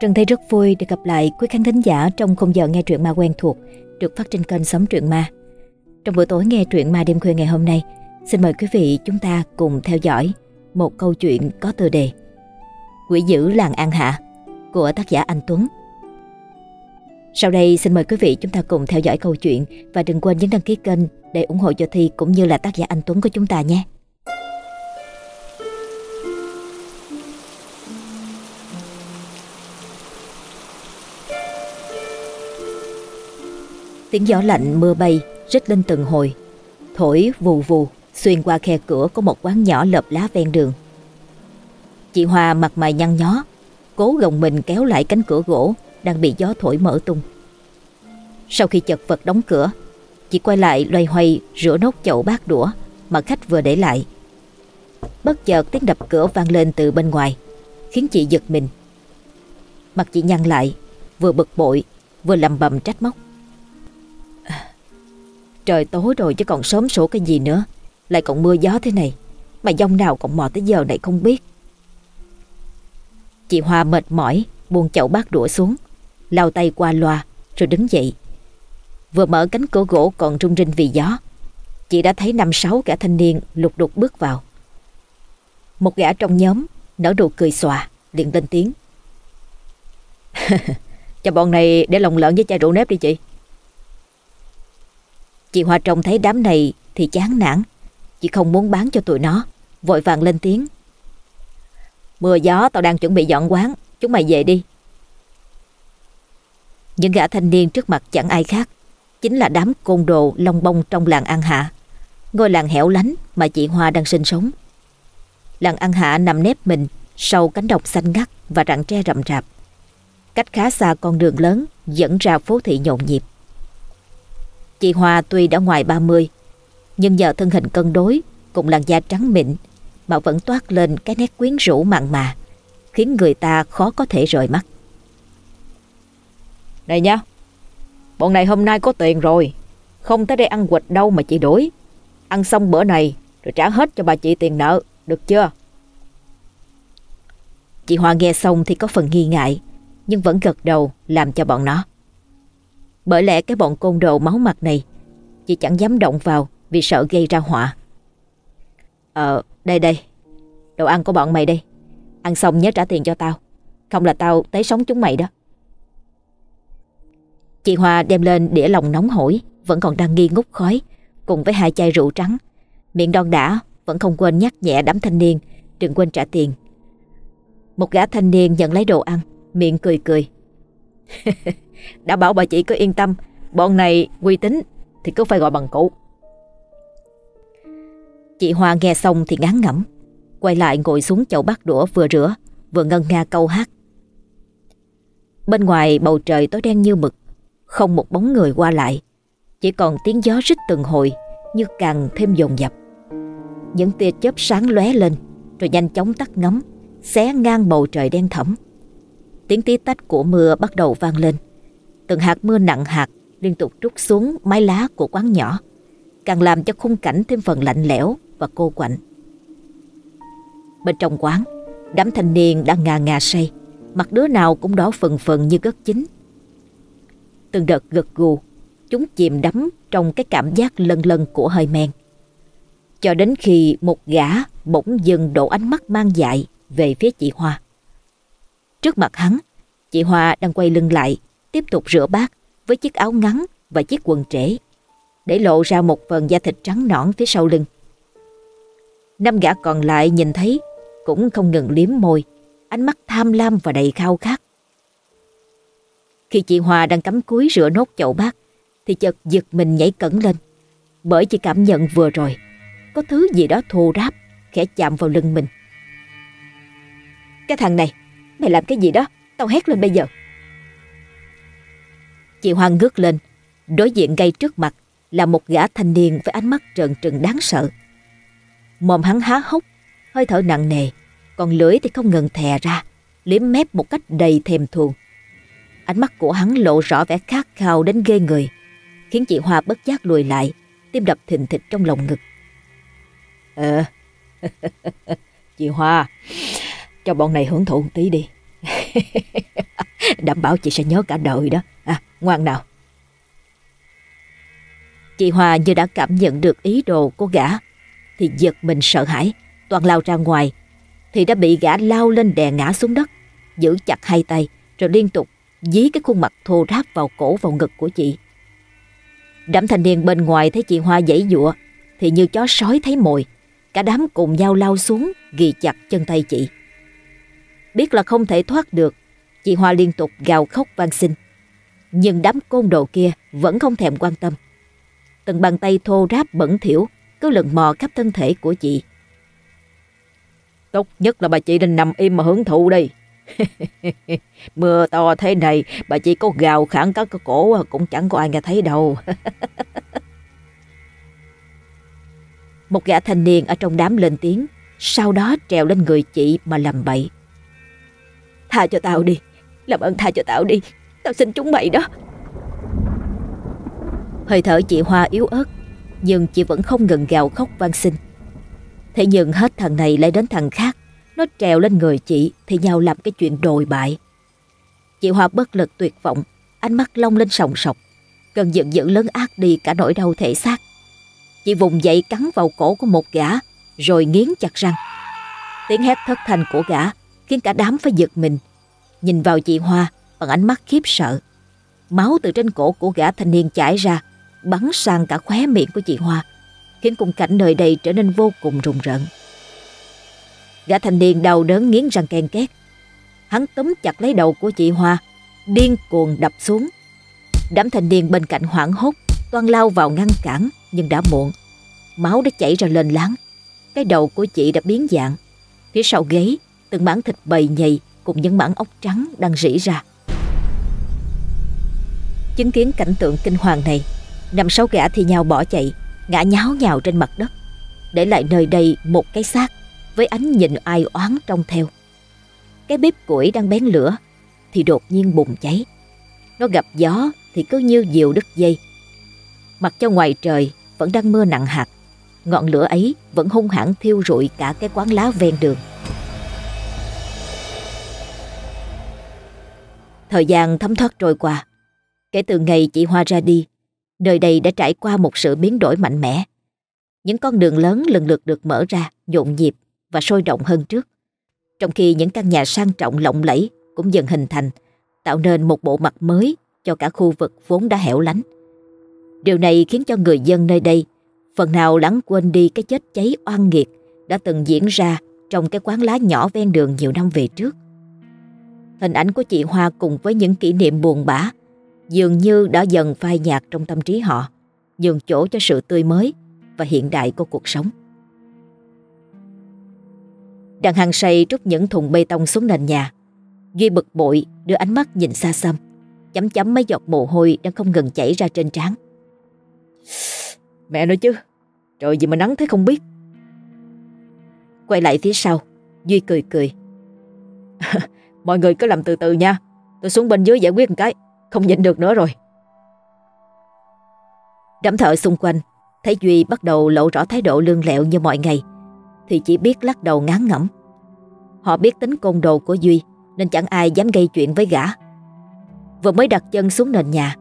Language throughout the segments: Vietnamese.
Trần thấy rất vui được gặp lại quý khán thính giả trong không giờ nghe truyện ma quen thuộc được phát trên kênh Sống Truyện Ma. Trong buổi tối nghe truyện ma đêm khuya ngày hôm nay, xin mời quý vị chúng ta cùng theo dõi một câu chuyện có tựa đề Quỷ dữ làng An Hạ của tác giả Anh Tuấn. Sau đây xin mời quý vị chúng ta cùng theo dõi câu chuyện và đừng quên nhấn đăng ký kênh để ủng hộ cho Thi cũng như là tác giả Anh Tuấn của chúng ta nhé. Tiếng gió lạnh mưa bay rít lên từng hồi, thổi vù vù xuyên qua khe cửa của một quán nhỏ lợp lá ven đường. Chị Hoa mặt mày nhăn nhó, cố gồng mình kéo lại cánh cửa gỗ đang bị gió thổi mở tung. Sau khi chật vật đóng cửa, chị quay lại loay hoay rửa nốt chậu bát đũa mà khách vừa để lại. Bất chợt tiếng đập cửa vang lên từ bên ngoài, khiến chị giật mình. Mặt chị nhăn lại, vừa bực bội, vừa lầm bầm trách móc. Trời tối rồi chứ còn sớm sổ cái gì nữa. Lại còn mưa gió thế này, Mà dông nào còn mò tới giờ này không biết. Chị Hoa mệt mỏi, Buông chậu bát đũa xuống, lau tay qua loa, Rồi đứng dậy. Vừa mở cánh cửa gỗ còn rung rinh vì gió, Chị đã thấy năm sáu gã thanh niên lục đục bước vào. Một gã trong nhóm Nở nụ cười xòa, liền lên tiếng. Cho bọn này để lòng lợn với chai rượu nếp đi chị. Chị Hoa trông thấy đám này thì chán nản. Chị không muốn bán cho tụi nó. Vội vàng lên tiếng. Mưa gió, tao đang chuẩn bị dọn quán. Chúng mày về đi. Những gã thanh niên trước mặt chẳng ai khác. Chính là đám côn đồ long bông trong làng An Hạ. Ngôi làng hẻo lánh mà chị Hoa đang sinh sống. Làng An Hạ nằm nép mình sau cánh đồng xanh ngắt và rặng tre rậm rạp. Cách khá xa con đường lớn dẫn ra phố thị nhộn nhịp. Chị Hoa tuy đã ngoài 30 Nhưng nhờ thân hình cân đối Cùng làn da trắng mịn Mà vẫn toát lên cái nét quyến rũ mặn mà Khiến người ta khó có thể rời mắt. Này nha Bọn này hôm nay có tiền rồi Không tới đây ăn quịch đâu mà chị đuổi. Ăn xong bữa này Rồi trả hết cho bà chị tiền nợ Được chưa? Chị Hoa nghe xong thì có phần nghi ngại Nhưng vẫn gật đầu làm cho bọn nó bởi lẽ cái bọn côn đồ máu mặt này Chị chẳng dám động vào Vì sợ gây ra họa. Ờ đây đây. Đồ ăn của bọn mày đây. Ăn xong nhớ trả tiền cho tao. Không là tao tới sống chúng mày đó. Chị Hoa đem lên đĩa lòng nóng hổi, Vẫn còn đang nghi ngút khói, Cùng với hai chai rượu trắng. Miệng đon đã, Vẫn không quên nhắc nhẹ đám thanh niên, Đừng quên trả tiền. Một gã thanh niên nhận lấy đồ ăn, Miệng cười cười. Đã bảo bà chị cứ yên tâm, Bọn này uy tín Thì cứ phải gọi bằng cụ Chị Hoa nghe xong thì ngán ngẩm, Quay lại ngồi xuống chậu bát đũa vừa rửa, Vừa ngân nga câu hát. Bên ngoài bầu trời tối đen như mực, Không một bóng người qua lại, Chỉ còn tiếng gió rít từng hồi Như càng thêm dồn dập. Những tia chớp sáng lóe lên, Rồi nhanh chóng tắt ngấm, Xé ngang bầu trời đen thẫm. Tiếng tí tách của mưa bắt đầu vang lên. Từng hạt mưa nặng hạt liên tục trút xuống mái lá của quán nhỏ, Càng làm cho khung cảnh thêm phần lạnh lẽo và cô quạnh. Bên trong quán, Đám thanh niên đang ngà ngà say, Mặt đứa nào cũng đỏ phần phần như gất chín. Từng đợt gật gù, Chúng chìm đắm trong cái cảm giác lân lân của hơi men. Cho đến khi một gã bỗng dừng đổ ánh mắt mang dại về phía chị Hoa. Trước mặt hắn, chị Hoa đang quay lưng lại, tiếp tục rửa bát với chiếc áo ngắn và chiếc quần trễ, để lộ ra một phần da thịt trắng nõn phía sau lưng. Năm gã còn lại nhìn thấy, cũng không ngừng liếm môi, ánh mắt tham lam và đầy khao khát. Khi chị Hoa đang cắm cúi rửa nốt chậu bát, thì chợt giật mình nhảy cẩn lên, bởi chị cảm nhận vừa rồi, có thứ gì đó thô ráp, khẽ chạm vào lưng mình. Cái thằng này, Mày làm cái gì đó? Tao hét lên bây giờ. Chị Hoang ngước lên. Đối diện ngay trước mặt Là một gã thanh niên với ánh mắt trợn trừng đáng sợ. Mồm hắn há hốc, Hơi thở nặng nề, Còn lưỡi thì không ngừng thè ra, Liếm mép một cách đầy thèm thuồng. Ánh mắt của hắn lộ rõ vẻ khát khao đến ghê người, Khiến chị Hoa bất giác lùi lại, Tim đập thình thịch trong lòng ngực. Ờ. Chị Hoa cho bọn này hưởng thụ một tí đi. Đảm bảo chị sẽ nhớ cả đời đó. À, ngoan nào. Chị hòa như đã cảm nhận được ý đồ của gã thì giật mình sợ hãi, toàn lao ra ngoài thì đã bị gã lao lên đè ngã xuống đất, giữ chặt hai tay rồi liên tục dí cái khuôn mặt thô ráp vào cổ vào ngực của chị. Đám thanh niên bên ngoài thấy chị Hoa dãy dụa thì như chó sói thấy mồi, cả đám cùng nhau lao xuống ghi chặt chân tay chị. Biết là không thể thoát được, chị Hoa liên tục gào khóc van xin. Nhưng đám côn đồ kia vẫn không thèm quan tâm. Từng bàn tay thô ráp bẩn thỉu cứ lần mò khắp thân thể của chị. Tốt nhất là bà chị nên nằm im mà hưởng thụ đi. Mưa to thế này, bà chị có gào khẳng các cái cổ cũng chẳng có ai nghe thấy đâu. Một gã thanh niên ở trong đám lên tiếng, sau đó trèo lên người chị mà làm bậy. Tha cho tao đi, làm ơn tha cho tao đi, tao xin chúng mày đó. Hơi thở chị Hoa yếu ớt, nhưng chị vẫn không ngừng gào khóc van xin. Thế nhưng hết thằng này lại đến thằng khác, nó trèo lên người chị thì nhau làm cái chuyện đồi bại. Chị Hoa bất lực tuyệt vọng, ánh mắt long lên sòng sọc, gần giận dữ lớn ác đi cả nỗi đau thể xác. Chị vùng dậy cắn vào cổ của một gã, rồi nghiến chặt răng. Tiếng hét thất thanh của gã khiến cả đám phải giật mình. Nhìn vào chị Hoa bằng ánh mắt khiếp sợ. Máu từ trên cổ của gã thanh niên chảy ra, bắn sang cả khóe miệng của chị Hoa, khiến khung cảnh nơi đây trở nên vô cùng rùng rợn. Gã thanh niên đau đớn nghiến răng ken két. Hắn túm chặt lấy đầu của chị Hoa, điên cuồng đập xuống. Đám thanh niên bên cạnh hoảng hốt, toan lao vào ngăn cản nhưng đã muộn. Máu đã chảy ra lên láng. Cái đầu của chị đã biến dạng. Phía sau ghế, từng mảng thịt bầy nhầy cùng những mảng ốc trắng đang rỉ ra. Chứng kiến cảnh tượng kinh hoàng này, năm sáu gã thì nhau bỏ chạy, ngã nháo nhào trên mặt đất, để lại nơi đây một cái xác với ánh nhìn ai oán trong theo. Cái bếp củi đang bén lửa thì đột nhiên bùng cháy. Nó gặp gió thì cứ như diều đứt dây. Mặc cho ngoài trời vẫn đang mưa nặng hạt, ngọn lửa ấy vẫn hung hãn thiêu rụi cả cái quán lá ven đường. Thời gian thấm thoát trôi qua. Kể từ ngày chị Hoa ra đi, nơi đây đã trải qua một sự biến đổi mạnh mẽ. Những con đường lớn lần lượt được mở ra, nhộn nhịp và sôi động hơn trước. Trong khi những căn nhà sang trọng lộng lẫy cũng dần hình thành, tạo nên một bộ mặt mới cho cả khu vực vốn đã hẻo lánh. Điều này khiến cho người dân nơi đây phần nào lãng quên đi cái chết cháy oan nghiệt đã từng diễn ra trong cái quán lá nhỏ ven đường nhiều năm về trước. Hình ảnh của chị Hoa cùng với những kỷ niệm buồn bã dường như đã dần phai nhạt trong tâm trí họ, nhường chỗ cho sự tươi mới và hiện đại của cuộc sống. Đang hăng say trút những thùng bê tông xuống nền nhà. Duy bực bội đưa ánh mắt nhìn xa xăm, chấm chấm mấy giọt mồ hôi đang không ngừng chảy ra trên trán. Mẹ nói chứ, trời gì mà nắng thế không biết. Quay lại phía sau, Duy cười cười. Mọi người cứ làm từ từ nha, tôi xuống bên dưới giải quyết một cái, không nhịn được nữa rồi. Đám thợ xung quanh thấy Duy bắt đầu lộ rõ thái độ lương lẹo như mọi ngày thì chỉ biết lắc đầu ngán ngẩm. Họ biết tính côn đồ của Duy nên chẳng ai dám gây chuyện với gã. Vừa mới đặt chân xuống nền nhà,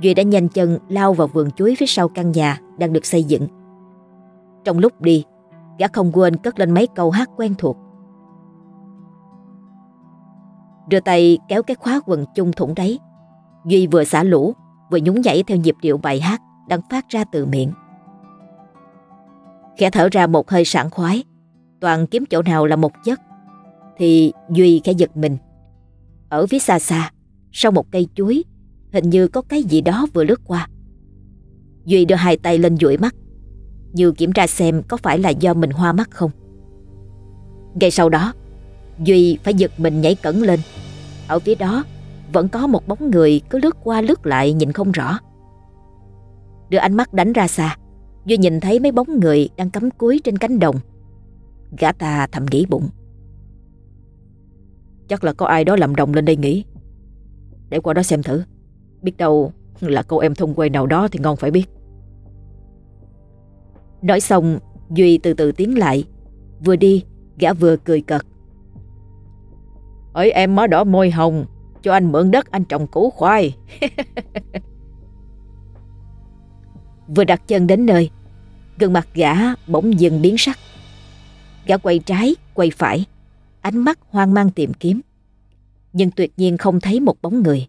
Duy đã nhanh chân lao vào vườn chuối phía sau căn nhà đang được xây dựng. Trong lúc đi, gã không quên cất lên mấy câu hát quen thuộc. Đưa tay kéo cái khóa quần chung thủng đấy. Duy vừa xả lũ, vừa nhún nhảy theo nhịp điệu bài hát đang phát ra từ miệng. Khẽ thở ra một hơi sảng khoái, toàn kiếm chỗ nào là một giấc, thì Duy khẽ giật mình. Ở phía xa xa, sau một cây chuối, hình như có cái gì đó vừa lướt qua. Duy đưa hai tay lên dụi mắt, như kiểm tra xem có phải là do mình hoa mắt không. Ngay sau đó, Duy phải giật mình nhảy cẩn lên. Ở phía đó vẫn có một bóng người cứ lướt qua lướt lại nhìn không rõ. Đưa ánh mắt đánh ra xa, Duy nhìn thấy mấy bóng người đang cắm cúi trên cánh đồng. Gã ta thầm nghĩ bụng. Chắc là có ai đó làm đồng lên đây nghỉ. Để qua đó xem thử. Biết đâu là cô em thông quê nào đó thì ngon phải biết. Nói xong, Duy từ từ tiến lại. Vừa đi, gã vừa cười cợt. Ơi em má đỏ môi hồng, cho anh mượn đất anh trồng củ khoai. Vừa đặt chân đến nơi, gương mặt gã bỗng dừng biến sắc. Gã quay trái, quay phải, ánh mắt hoang mang tìm kiếm. Nhưng tuyệt nhiên không thấy một bóng người.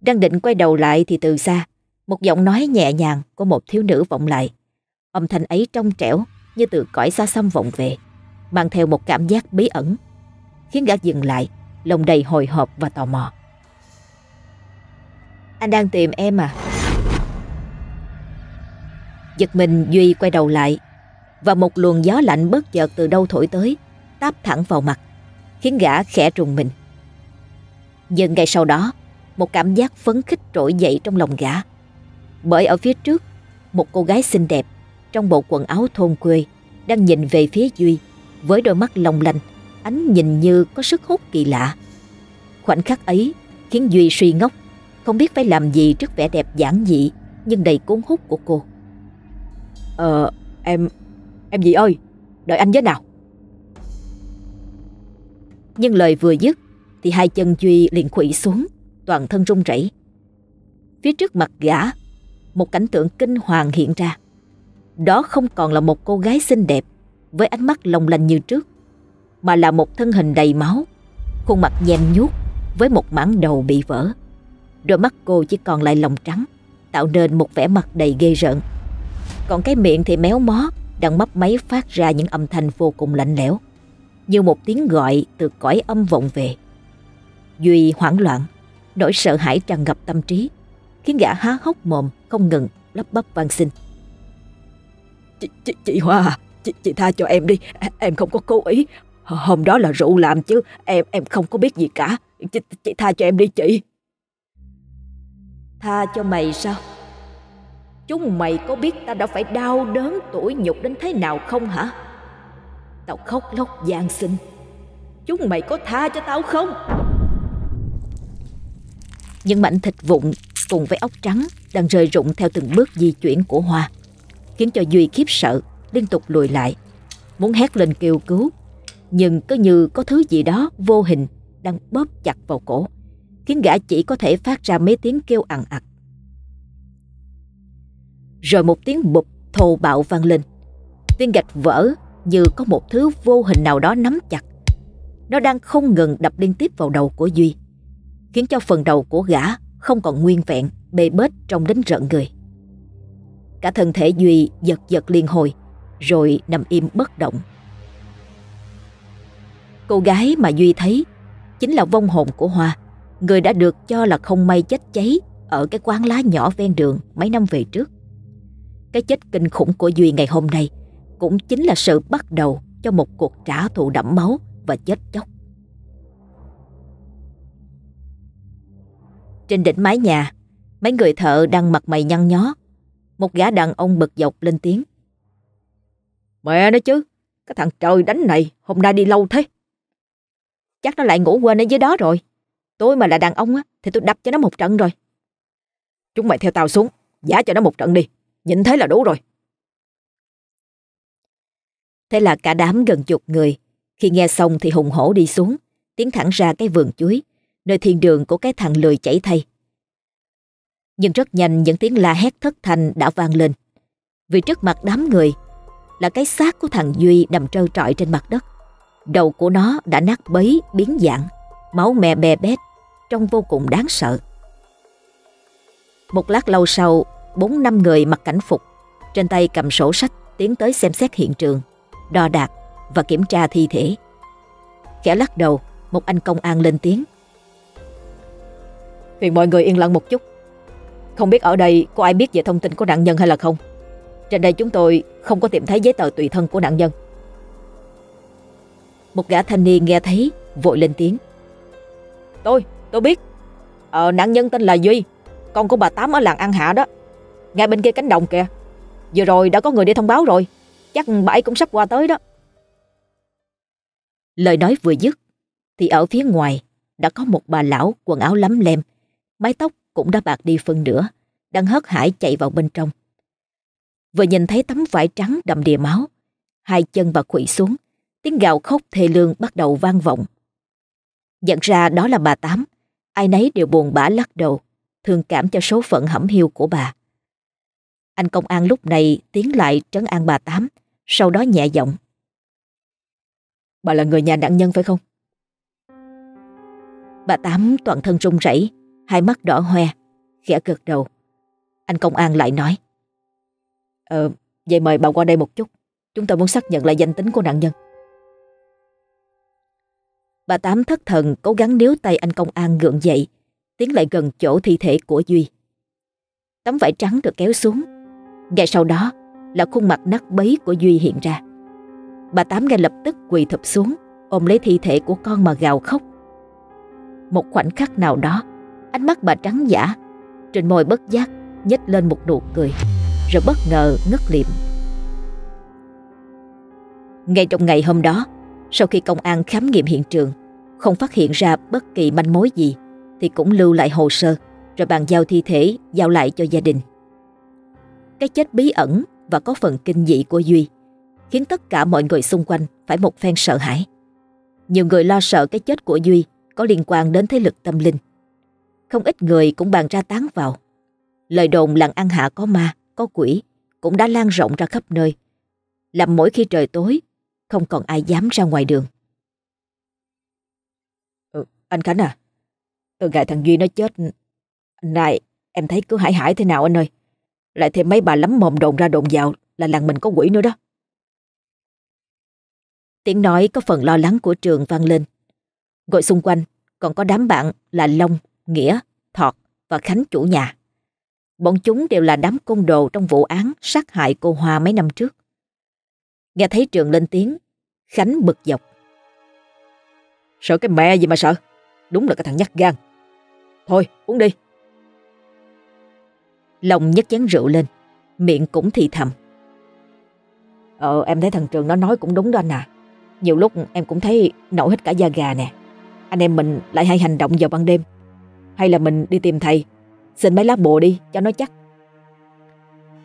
Đang định quay đầu lại thì từ xa, một giọng nói nhẹ nhàng của một thiếu nữ vọng lại. Âm thanh ấy trong trẻo như từ cõi xa xăm vọng về, mang theo một cảm giác bí ẩn, khiến gã dừng lại, lòng đầy hồi hộp và tò mò. Anh đang tìm em à? Giật mình Duy quay đầu lại và một luồng gió lạnh bất chợt từ đâu thổi tới, táp thẳng vào mặt, khiến gã khẽ trùng mình. Nhưng ngay sau đó, một cảm giác phấn khích trỗi dậy trong lòng gã. Bởi ở phía trước, một cô gái xinh đẹp trong bộ quần áo thôn quê đang nhìn về phía Duy với đôi mắt long lanh, ánh nhìn như có sức hút kỳ lạ. Khoảnh khắc ấy khiến Duy suy ngốc, không biết phải làm gì trước vẻ đẹp giản dị nhưng đầy cuốn hút của cô. Ờ, em, em gì ơi, đợi anh với nào. Nhưng lời vừa dứt thì hai chân Duy liền khuỵu xuống, toàn thân run rẩy. Phía trước mặt gã, một cảnh tượng kinh hoàng hiện ra. Đó không còn là một cô gái xinh đẹp với ánh mắt long lanh như trước, mà là một thân hình đầy máu, khuôn mặt nhem nhuốc với một mảng đầu bị vỡ. Đôi mắt cô chỉ còn lại lòng trắng, tạo nên một vẻ mặt đầy ghê rợn. Còn cái miệng thì méo mó, đang mấp máy phát ra những âm thanh vô cùng lạnh lẽo, như một tiếng gọi từ cõi âm vọng về. Duy hoảng loạn, nỗi sợ hãi tràn ngập tâm trí, khiến gã há hốc mồm không ngừng lắp bắp van xin. Chị, chị, chị Hoa, à, chị, chị tha cho em đi, em không có cố ý. Hôm đó là rượu làm chứ, em em không có biết gì cả. Chị, chị tha cho em đi chị. Tha cho mày sao? Chúng mày có biết ta đã phải đau đớn tủi nhục đến thế nào không hả? Tao khóc lóc gian xin. Chúng mày có tha cho tao không? Những mảnh thịt vụn cùng với ốc trắng đang rơi rụng theo từng bước di chuyển của Hoa, khiến cho Duy khiếp sợ, liên tục lùi lại, muốn hét lên kêu cứu, nhưng cứ như có thứ gì đó vô hình đang bóp chặt vào cổ, khiến gã chỉ có thể phát ra mấy tiếng kêu ằn ặc. Rồi một tiếng bụp thô bạo vang lên, viên gạch vỡ như có một thứ vô hình nào đó nắm chặt. Nó đang không ngừng đập liên tiếp vào đầu của Duy, khiến cho phần đầu của gã không còn nguyên vẹn, bê bết trong đến rợn người. Cả thân thể Duy giật giật liên hồi, rồi nằm im bất động. Cô gái mà Duy thấy chính là vong hồn của Hoa, người đã được cho là không may chết cháy ở cái quán lá nhỏ ven đường mấy năm về trước. Cái chết kinh khủng của Duy ngày hôm nay cũng chính là sự bắt đầu cho một cuộc trả thù đẫm máu và chết chóc. Trên đỉnh mái nhà, mấy người thợ đang mặt mày nhăn nhó. Một gã đàn ông bực dọc lên tiếng. Mẹ nó chứ, cái thằng trời đánh này hôm nay đi lâu thế. Chắc nó lại ngủ quên ở dưới đó rồi. Tôi mà là đàn ông á, thì tôi đập cho nó một trận rồi. Chúng mày theo tao xuống, giả cho nó một trận đi. Nhìn thấy là đủ rồi. Thế là cả đám gần chục người, khi nghe xong thì hùng hổ đi xuống, tiến thẳng ra cái vườn chuối, nơi thiên đường của cái thằng lười chảy thay. Nhưng rất nhanh những tiếng la hét thất thanh đã vang lên. Vì trước mặt đám người là cái xác của thằng Duy nằm trơ trọi trên mặt đất. Đầu của nó đã nát bấy, biến dạng, máu me bè bét, trông vô cùng đáng sợ. Một lát lâu sau, bốn năm người mặc cảnh phục, trên tay cầm sổ sách tiến tới xem xét hiện trường, đo đạc và kiểm tra thi thể. Khẽ lắc đầu, một anh công an lên tiếng. Phiền mọi người yên lặng một chút. Không biết ở đây có ai biết về thông tin của nạn nhân hay là không? Trên đây chúng tôi không có tìm thấy giấy tờ tùy thân của nạn nhân. Một gã thanh niên nghe thấy, vội lên tiếng. Tôi, tôi biết. Ờ, nạn nhân tên là Duy, con của bà Tám ở làng An Hạ đó. Ngay bên kia cánh đồng kìa. Vừa rồi đã có người đi thông báo rồi. Chắc bà ấy cũng sắp qua tới đó. Lời nói vừa dứt, thì ở phía ngoài đã có một bà lão quần áo lắm lem, mái tóc cũng đã bạc đi phân nửa, đang hớt hải chạy vào bên trong. Vừa nhìn thấy tấm vải trắng đầm đìa máu, hai chân bà quỵ xuống, tiếng gào khóc thê lương bắt đầu vang vọng. Nhận ra đó là bà Tám, ai nấy đều buồn bã lắc đầu, thương cảm cho số phận hẩm hiu của bà. Anh công an lúc này tiến lại trấn an bà Tám, sau đó nhẹ giọng. Bà là người nhà nạn nhân phải không? Bà Tám toàn thân run rẩy, hai mắt đỏ hoe, khẽ gật đầu. Anh công an lại nói. Ờ, vậy mời bà qua đây một chút. Chúng tôi muốn xác nhận lại danh tính của nạn nhân. Bà Tám thất thần cố gắng níu tay anh công an gượng dậy, tiến lại gần chỗ thi thể của Duy. Tấm vải trắng được kéo xuống. Ngay sau đó là khuôn mặt nát bấy của Duy hiện ra. Bà Tám ngay lập tức quỳ thụp xuống, ôm lấy thi thể của con mà gào khóc. Một khoảnh khắc nào đó, ánh mắt bà trắng giả, trên môi bất giác nhếch lên một nụ cười, rồi bất ngờ ngất liệm. Ngay trong ngày hôm đó, sau khi công an khám nghiệm hiện trường, không phát hiện ra bất kỳ manh mối gì, thì cũng lưu lại hồ sơ, rồi bàn giao thi thể giao lại cho gia đình. Cái chết bí ẩn và có phần kinh dị của Duy khiến tất cả mọi người xung quanh phải một phen sợ hãi. Nhiều người lo sợ cái chết của Duy có liên quan đến thế lực tâm linh. Không ít người cũng bàn ra tán vào. Lời đồn làng ăn hạ có ma, có quỷ cũng đã lan rộng ra khắp nơi. Làm mỗi khi trời tối, không còn ai dám ra ngoài đường. Ừ, anh Khánh à, từ ngày thằng Duy nó chết, này em thấy cứ hải hải thế nào anh ơi. Lại thêm mấy bà lắm mồm đồn ra đồn vào là làng mình có quỷ nữa đó. Tiếng nói có phần lo lắng của trường vang lên. Gọi xung quanh còn có đám bạn là Long, Nghĩa, Thọt và Khánh chủ nhà. Bọn chúng đều là đám côn đồ trong vụ án sát hại cô Hoa mấy năm trước. Nghe thấy trường lên tiếng, Khánh bực dọc. Sợ cái mẹ gì mà sợ, đúng là cái thằng nhắc gan. Thôi, uống đi. Lòng nhấc chén rượu lên, miệng cũng thì thầm. Ờ, em thấy thằng Trường nó nói cũng đúng đó anh à. Nhiều lúc em cũng thấy nổi hết cả da gà nè. Anh em mình lại hay hành động vào ban đêm. Hay là mình đi tìm thầy, xin mấy lá bùa đi cho nó chắc.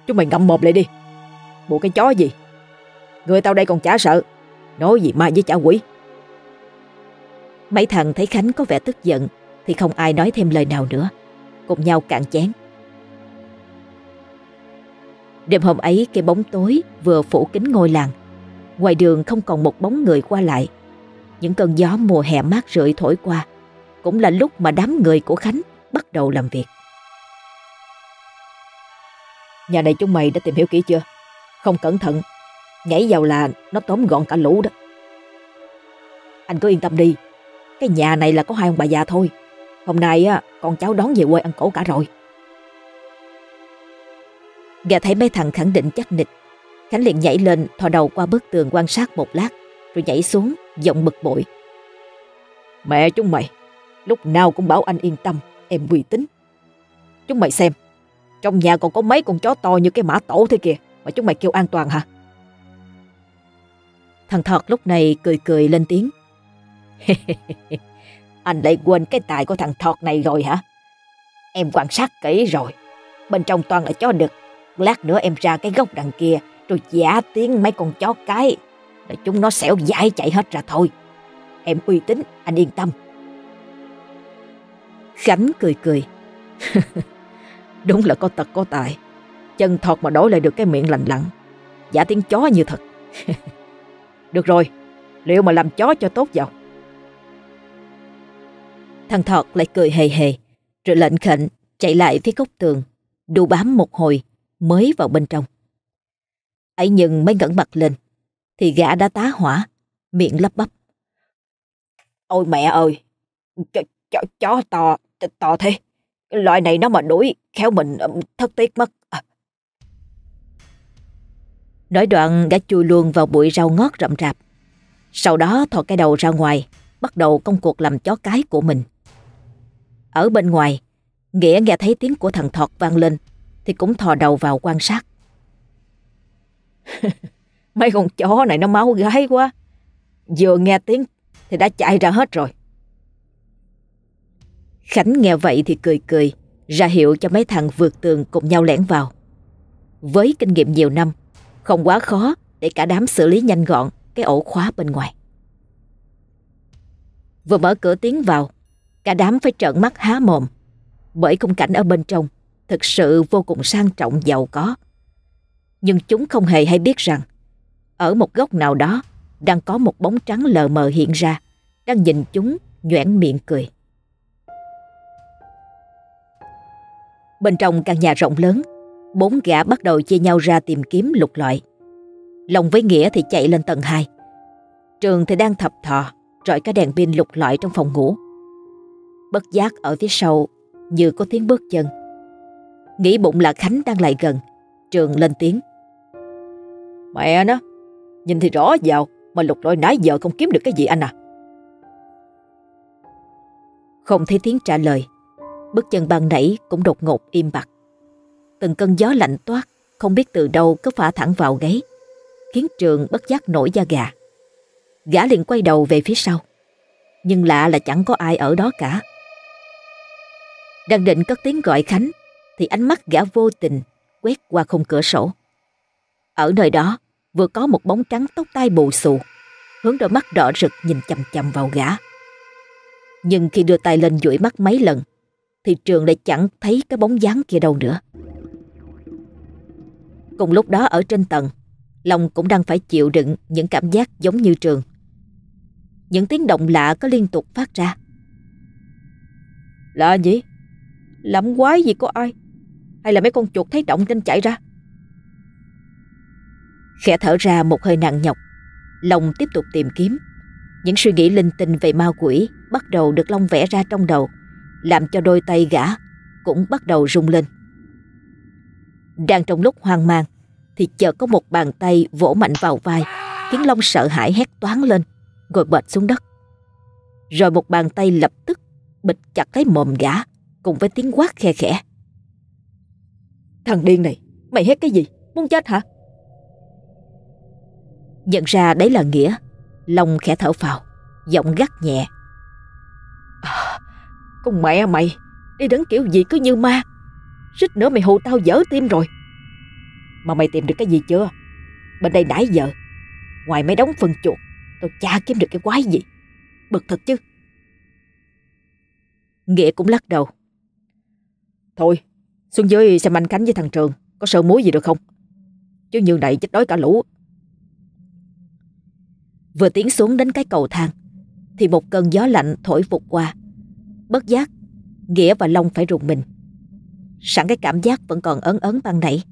Chúng mày ngậm mồm lại đi. Bộ cái chó gì? Người tao đây còn chả sợ. Nói gì ma với chả quỷ. Mấy thằng thấy Khánh có vẻ tức giận thì không ai nói thêm lời nào nữa. Cùng nhau cạn chén. Đêm hôm ấy cái bóng tối vừa phủ kín ngôi làng. Ngoài đường không còn một bóng người qua lại. Những cơn gió mùa hè mát rượi thổi qua. Cũng là lúc mà đám người của Khánh bắt đầu làm việc. Nhà này chúng mày đã tìm hiểu kỹ chưa? Không cẩn thận, nhảy vào là nó tóm gọn cả lũ đó. Anh cứ yên tâm đi, cái nhà này là có hai ông bà già thôi. Hôm nay á, con cháu đón về quê ăn cổ cả rồi. Nghe thấy mấy thằng khẳng định chắc nịch. Khánh liền nhảy lên thò đầu qua bức tường quan sát một lát rồi nhảy xuống giọng bực bội. Mẹ chúng mày, lúc nào cũng bảo anh yên tâm, em uy tín. Chúng mày xem, trong nhà còn có mấy con chó to như cái mã tổ thế kìa, mà chúng mày kêu an toàn hả? Thằng Thọt lúc này cười cười lên tiếng. anh lại quên cái tài của thằng Thọt này rồi hả? Em quan sát kỹ rồi, bên trong toàn là chó đực. Lát nữa em ra cái góc đằng kia, rồi giả tiếng mấy con chó cái, Rồi chúng nó xẻo dãi chạy hết ra thôi. Em uy tín, anh yên tâm. Khánh cười cười. Đúng là có tật có tài. Chân thọt mà đổi lại được cái miệng lành lặn. Giả tiếng chó như thật. được rồi, liệu mà làm chó cho tốt vào. Thằng Thọt lại cười hề hề, rồi lệnh khệnh chạy lại phía góc tường, đu bám một hồi mới vào bên trong. ấy nhưng mới ngẩng mặt lên, thì gã đã tá hỏa, miệng lắp bắp. Ôi mẹ ơi, chó, chó, chó to, to thế. Loại này nó mà đuổi, khéo mình thất tiếc mất. À. Nói đoạn gã chui luôn vào bụi rau ngót rậm rạp. Sau đó thò cái đầu ra ngoài, bắt đầu công cuộc làm chó cái của mình. Ở bên ngoài, Nghĩa nghe thấy tiếng của thằng Thọt vang lên, thì cũng thò đầu vào quan sát. Mấy con chó này nó máu gái quá. Vừa nghe tiếng thì đã chạy ra hết rồi. Khánh nghe vậy thì cười cười, ra hiệu cho mấy thằng vượt tường cùng nhau lẻn vào. Với kinh nghiệm nhiều năm, không quá khó để cả đám xử lý nhanh gọn cái ổ khóa bên ngoài. Vừa mở cửa tiến vào, cả đám phải trợn mắt há mồm, bởi khung cảnh ở bên trong thực sự vô cùng sang trọng giàu có. Nhưng chúng không hề hay biết rằng, ở một góc nào đó đang có một bóng trắng lờ mờ hiện ra, đang nhìn chúng nhoẻn miệng cười. Bên trong căn nhà rộng lớn, bốn gã bắt đầu chia nhau ra tìm kiếm lục loại. Lòng với Nghĩa thì chạy lên tầng 2. Trường thì đang thập thọ, rọi cái đèn pin lục loại trong phòng ngủ. Bất giác ở phía sau như có tiếng bước chân. Nghĩ bụng là Khánh đang lại gần, Trường lên tiếng. Mẹ nó, nhìn thì rõ vào mà lục loại nãy giờ không kiếm được cái gì anh à. Không thấy tiếng trả lời, bước chân ban nãy cũng đột ngột im bặt. Từng cơn gió lạnh toát, không biết từ đâu cứ phả thẳng vào gáy, khiến Trường bất giác nổi da gà. Gã liền quay đầu về phía sau, nhưng lạ là chẳng có ai ở đó cả. Đang định cất tiếng gọi Khánh, thì ánh mắt gã vô tình quét qua khung cửa sổ. Ở nơi đó vừa có một bóng trắng tóc tai bù xù, hướng đôi mắt đỏ rực nhìn chầm chầm vào gã. Nhưng khi đưa tay lên dụi mắt mấy lần, thì Trường lại chẳng thấy cái bóng dáng kia đâu nữa. Cùng lúc đó ở trên tầng, Long cũng đang phải chịu đựng những cảm giác giống như Trường. Những tiếng động lạ có liên tục phát ra. Lạ gì? Làm quái gì có ai? Hay là mấy con chuột thấy động nên chạy ra? Khẽ thở ra một hơi nặng nhọc, Long tiếp tục tìm kiếm. Những suy nghĩ linh tinh về ma quỷ bắt đầu được Long vẽ ra trong đầu, làm cho đôi tay gã cũng bắt đầu rung lên. Đang trong lúc hoang mang, thì chợt có một bàn tay vỗ mạnh vào vai, khiến Long sợ hãi hét toáng lên, rồi bệt xuống đất. Rồi một bàn tay lập tức bịch chặt cái mồm gã, cùng với tiếng quát khe khẽ. Thằng điên này, mày hét cái gì? Muốn chết hả? Nhận ra đấy là Nghĩa, Long khẽ thở phào, giọng gắt nhẹ. À, con mẹ mày, đi đứng kiểu gì cứ như ma. Xích nữa mày hù tao dở tim rồi. Mà mày tìm được cái gì chưa? Bên đây nãy giờ, ngoài mấy đống phân chuột, tao chả kiếm được cái quái gì. Bực thật chứ. Nghĩa cũng lắc đầu. Thôi, xuống dưới xem anh Khánh với thằng Trường có sơ muối gì được không? Chứ như này chết đói cả lũ. Vừa tiến xuống đến cái cầu thang Thì một cơn gió lạnh thổi vụt qua Bất giác Nghĩa và Long phải rùng mình Sẵn cái cảm giác vẫn còn ớn ớn ban nãy.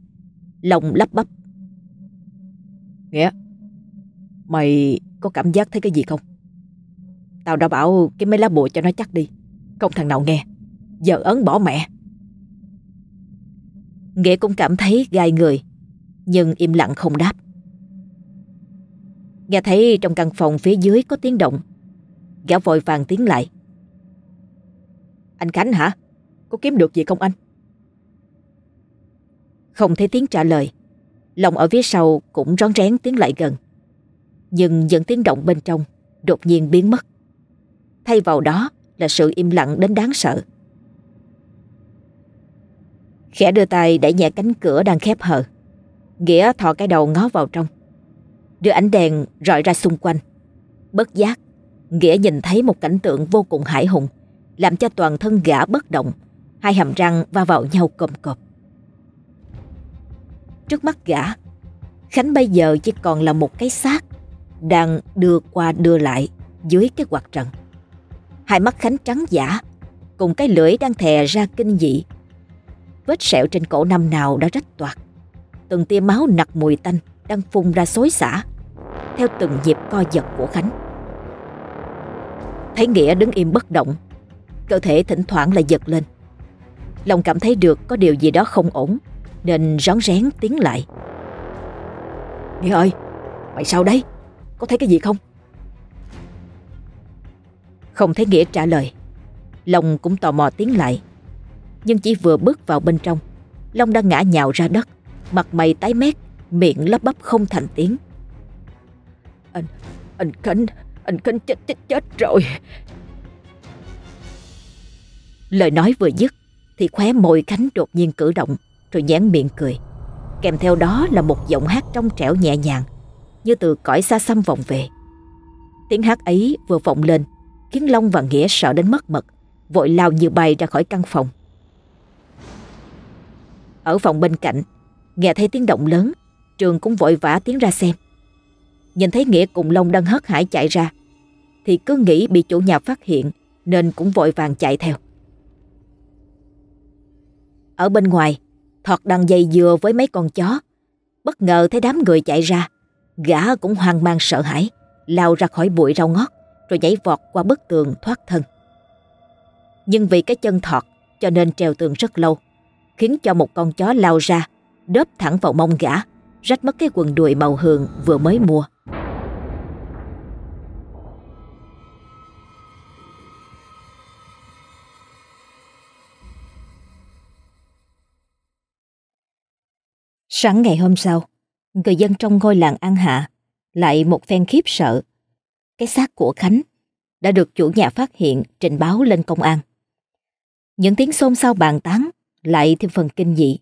Long lắp bắp. Nghĩa Mày có cảm giác thấy cái gì không? Tao đã bảo cái mấy lá bùa cho nó chắc đi. Không thằng nào nghe. Giờ ấn bỏ mẹ. Nghĩa cũng cảm thấy gai người Nhưng im lặng không đáp. Nghe thấy trong căn phòng phía dưới có tiếng động Gã vội vàng tiến lại. Anh Khánh hả? Có kiếm được gì không anh? Không thấy tiếng trả lời. Lòng ở phía sau cũng rón rén tiến lại gần. Nhưng những tiếng động bên trong Đột nhiên biến mất. Thay vào đó là sự im lặng đến đáng sợ. Khẽ đưa tay đẩy nhẹ cánh cửa đang khép hờ. Nghĩa thò cái đầu ngó vào trong. Đưa ánh đèn rọi ra xung quanh. Bất giác, Nghĩa nhìn thấy một cảnh tượng vô cùng hải hùng, làm cho toàn thân gã bất động, hai hàm răng va vào nhau cộm cộp. Trước mắt gã, Khánh bây giờ chỉ còn là một cái xác đang đưa qua đưa lại dưới cái quạt trần. Hai mắt Khánh trắng giả, cùng cái lưỡi đang thè ra kinh dị. Vết sẹo trên cổ năm nào đã rách toạc. Từng tia máu nặc mùi tanh đang phun ra xối xả theo từng nhịp co giật của Khánh. Thấy Nghĩa đứng im bất động, cơ thể thỉnh thoảng lại giật lên. Lòng cảm thấy được có điều gì đó không ổn, nên rón rén tiến lại. Nghĩa ơi, mày sao đấy? Có thấy cái gì không? Không thấy Nghĩa trả lời. Long cũng tò mò tiến lại. Nhưng chỉ vừa bước vào bên trong, Long đã ngã nhào ra đất, mặt mày tái mét, miệng lắp bắp không thành tiếng. Anh, anh Khánh, anh Khánh chết chết chết rồi. Lời nói vừa dứt thì khóe môi Khánh đột nhiên cử động rồi nhãn miệng cười. Kèm theo đó là một giọng hát trong trẻo nhẹ nhàng như từ cõi xa xăm vọng về. Tiếng hát ấy vừa vọng lên khiến Long và Nghĩa sợ đến mất mật, vội lao như bay ra khỏi căn phòng. Ở phòng bên cạnh, nghe thấy tiếng động lớn, Trường cũng vội vã tiến ra xem. Nhìn thấy Nghĩa cùng Long đang hớt hải chạy ra, thì cứ nghĩ bị chủ nhà phát hiện nên cũng vội vàng chạy theo. Ở bên ngoài, Thọt đang dây dừa với mấy con chó. Bất ngờ thấy đám người chạy ra, gã cũng hoang mang sợ hãi, lao ra khỏi bụi rau ngót rồi nhảy vọt qua bức tường thoát thân. Nhưng vì cái chân thọt cho nên trèo tường rất lâu, khiến cho một con chó lao ra, đớp thẳng vào mông gã, rách mất cái quần đùi màu hường vừa mới mua. Sáng ngày hôm sau, người dân trong ngôi làng An Hạ lại một phen khiếp sợ. Cái xác của Khánh đã được chủ nhà phát hiện trình báo lên công an. Những tiếng xôn xao bàn tán lại thêm phần kinh dị.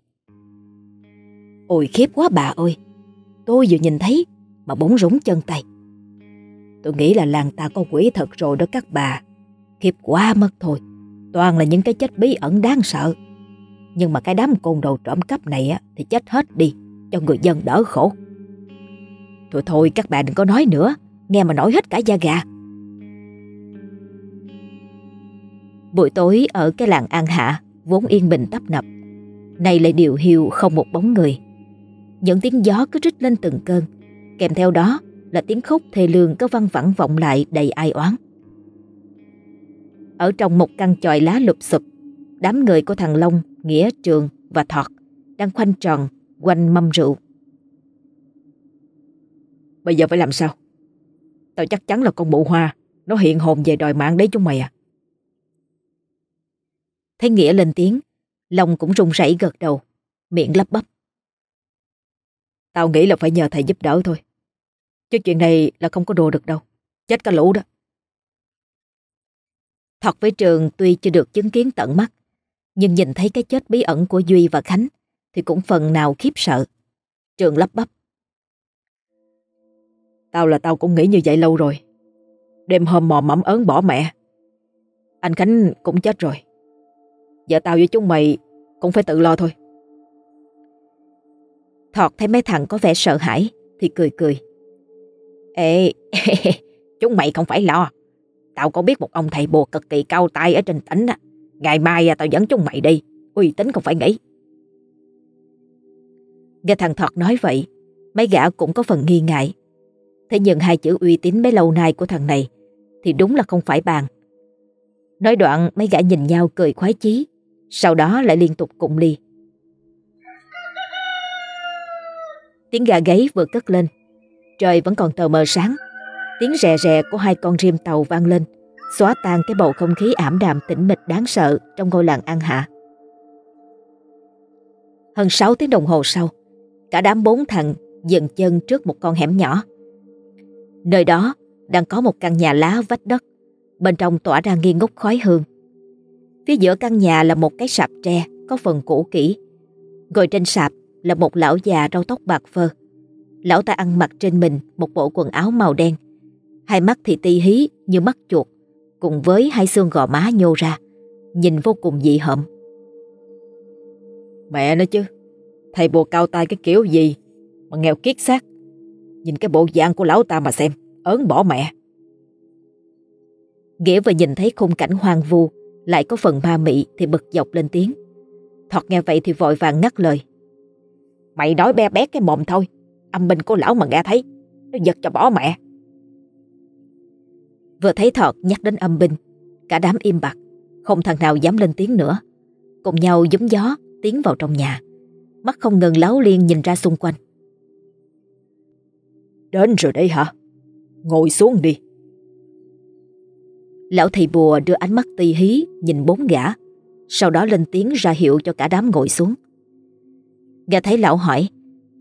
Ôi khiếp quá bà ơi, tôi vừa nhìn thấy mà bỗng rúng chân tay. Tôi nghĩ là làng ta có quỷ thật rồi đó các bà. Khiếp quá mất thôi, toàn là những cái chết bí ẩn đáng sợ. Nhưng mà cái đám côn đồ trộm cắp này á, thì chết hết đi, cho người dân đỡ khổ. Thôi thôi các bạn đừng có nói nữa, nghe mà nổi hết cả da gà. Buổi tối ở cái làng An Hạ vốn yên bình tấp nập, nay lại điều hiu không một bóng người. Những tiếng gió cứ rít lên từng cơn, kèm theo đó là tiếng khóc thê lương có văng vẳng vọng lại đầy ai oán. Ở trong một căn chòi lá lụp sụp, đám người của thằng Long, Nghĩa, Trường và Thọt đang khoanh tròn quanh mâm rượu. Bây giờ phải làm sao? Tao chắc chắn là con bộ hoa Nó hiện hồn về đòi mạng đấy chúng mày à Thấy Nghĩa lên tiếng Long cũng run rẩy gật đầu Miệng lắp bắp Tao nghĩ là phải nhờ thầy giúp đỡ thôi Chứ chuyện này là không có đồ được đâu Chết cả lũ đó Thật với Trường tuy chưa được chứng kiến tận mắt nhưng nhìn thấy cái chết bí ẩn của Duy và Khánh Thì cũng phần nào khiếp sợ Trường lắp bắp Tao là tao cũng nghĩ như vậy lâu rồi. Đêm hôm mò mẫm ớn bỏ mẹ. Anh Khánh cũng chết rồi. Giờ tao với chúng mày cũng phải tự lo thôi. Thọt thấy mấy thằng có vẻ sợ hãi thì cười cười. Ê, chúng mày không phải lo. Tao có biết một ông thầy bùa cực kỳ cao tay ở trên tỉnh á. Ngày mai à, tao dẫn chúng mày đi. Uy tín không phải nghĩ. Nghe thằng Thọt nói vậy, mấy gã cũng có phần nghi ngại. Thế nhưng hai chữ uy tín mấy lâu nay của thằng này thì đúng là không phải bàn. Nói đoạn mấy gã nhìn nhau cười khoái chí, sau đó lại liên tục cụng ly. Tiếng gà gáy vừa cất lên, trời vẫn còn tờ mờ sáng. Tiếng rè rè của hai con rim tàu vang lên, xóa tan cái bầu không khí ảm đạm tĩnh mịch đáng sợ trong ngôi làng An Hạ. Hơn 6 tiếng đồng hồ sau, cả đám bốn thằng dừng chân trước một con hẻm nhỏ. Nơi đó đang có một căn nhà lá vách đất, bên trong tỏa ra nghi ngút khói hương. Phía giữa căn nhà là một cái sạp tre có phần cũ kỹ. Ngồi trên sạp là một lão già râu tóc bạc phơ. Lão ta ăn mặc trên mình một bộ quần áo màu đen. Hai mắt thì ti hí như mắt chuột, cùng với hai xương gò má nhô ra, nhìn vô cùng dị hợm. Mẹ nói chứ, thầy bùa cao tay cái kiểu gì mà nghèo kiết xác Nhìn cái bộ dạng của lão ta mà xem, ớn bỏ mẹ. Nghĩa vừa nhìn thấy khung cảnh hoang vu, lại có phần ma mị thì bực dọc lên tiếng. Thọt nghe vậy thì vội vàng ngắt lời. Mày nói be bé cái mồm thôi, âm binh của lão mà nghe thấy, nó giật cho bỏ mẹ. Vừa thấy Thọt nhắc đến âm binh, cả đám im bặt, không thằng nào dám lên tiếng nữa. Cùng nhau giúng gió tiến vào trong nhà, mắt không ngừng láo liên nhìn ra xung quanh. Đến rồi đây hả? Ngồi xuống đi. Lão thầy bùa đưa ánh mắt tì hí nhìn bốn gã, sau đó lên tiếng ra hiệu cho cả đám ngồi xuống. Nghe thấy lão hỏi,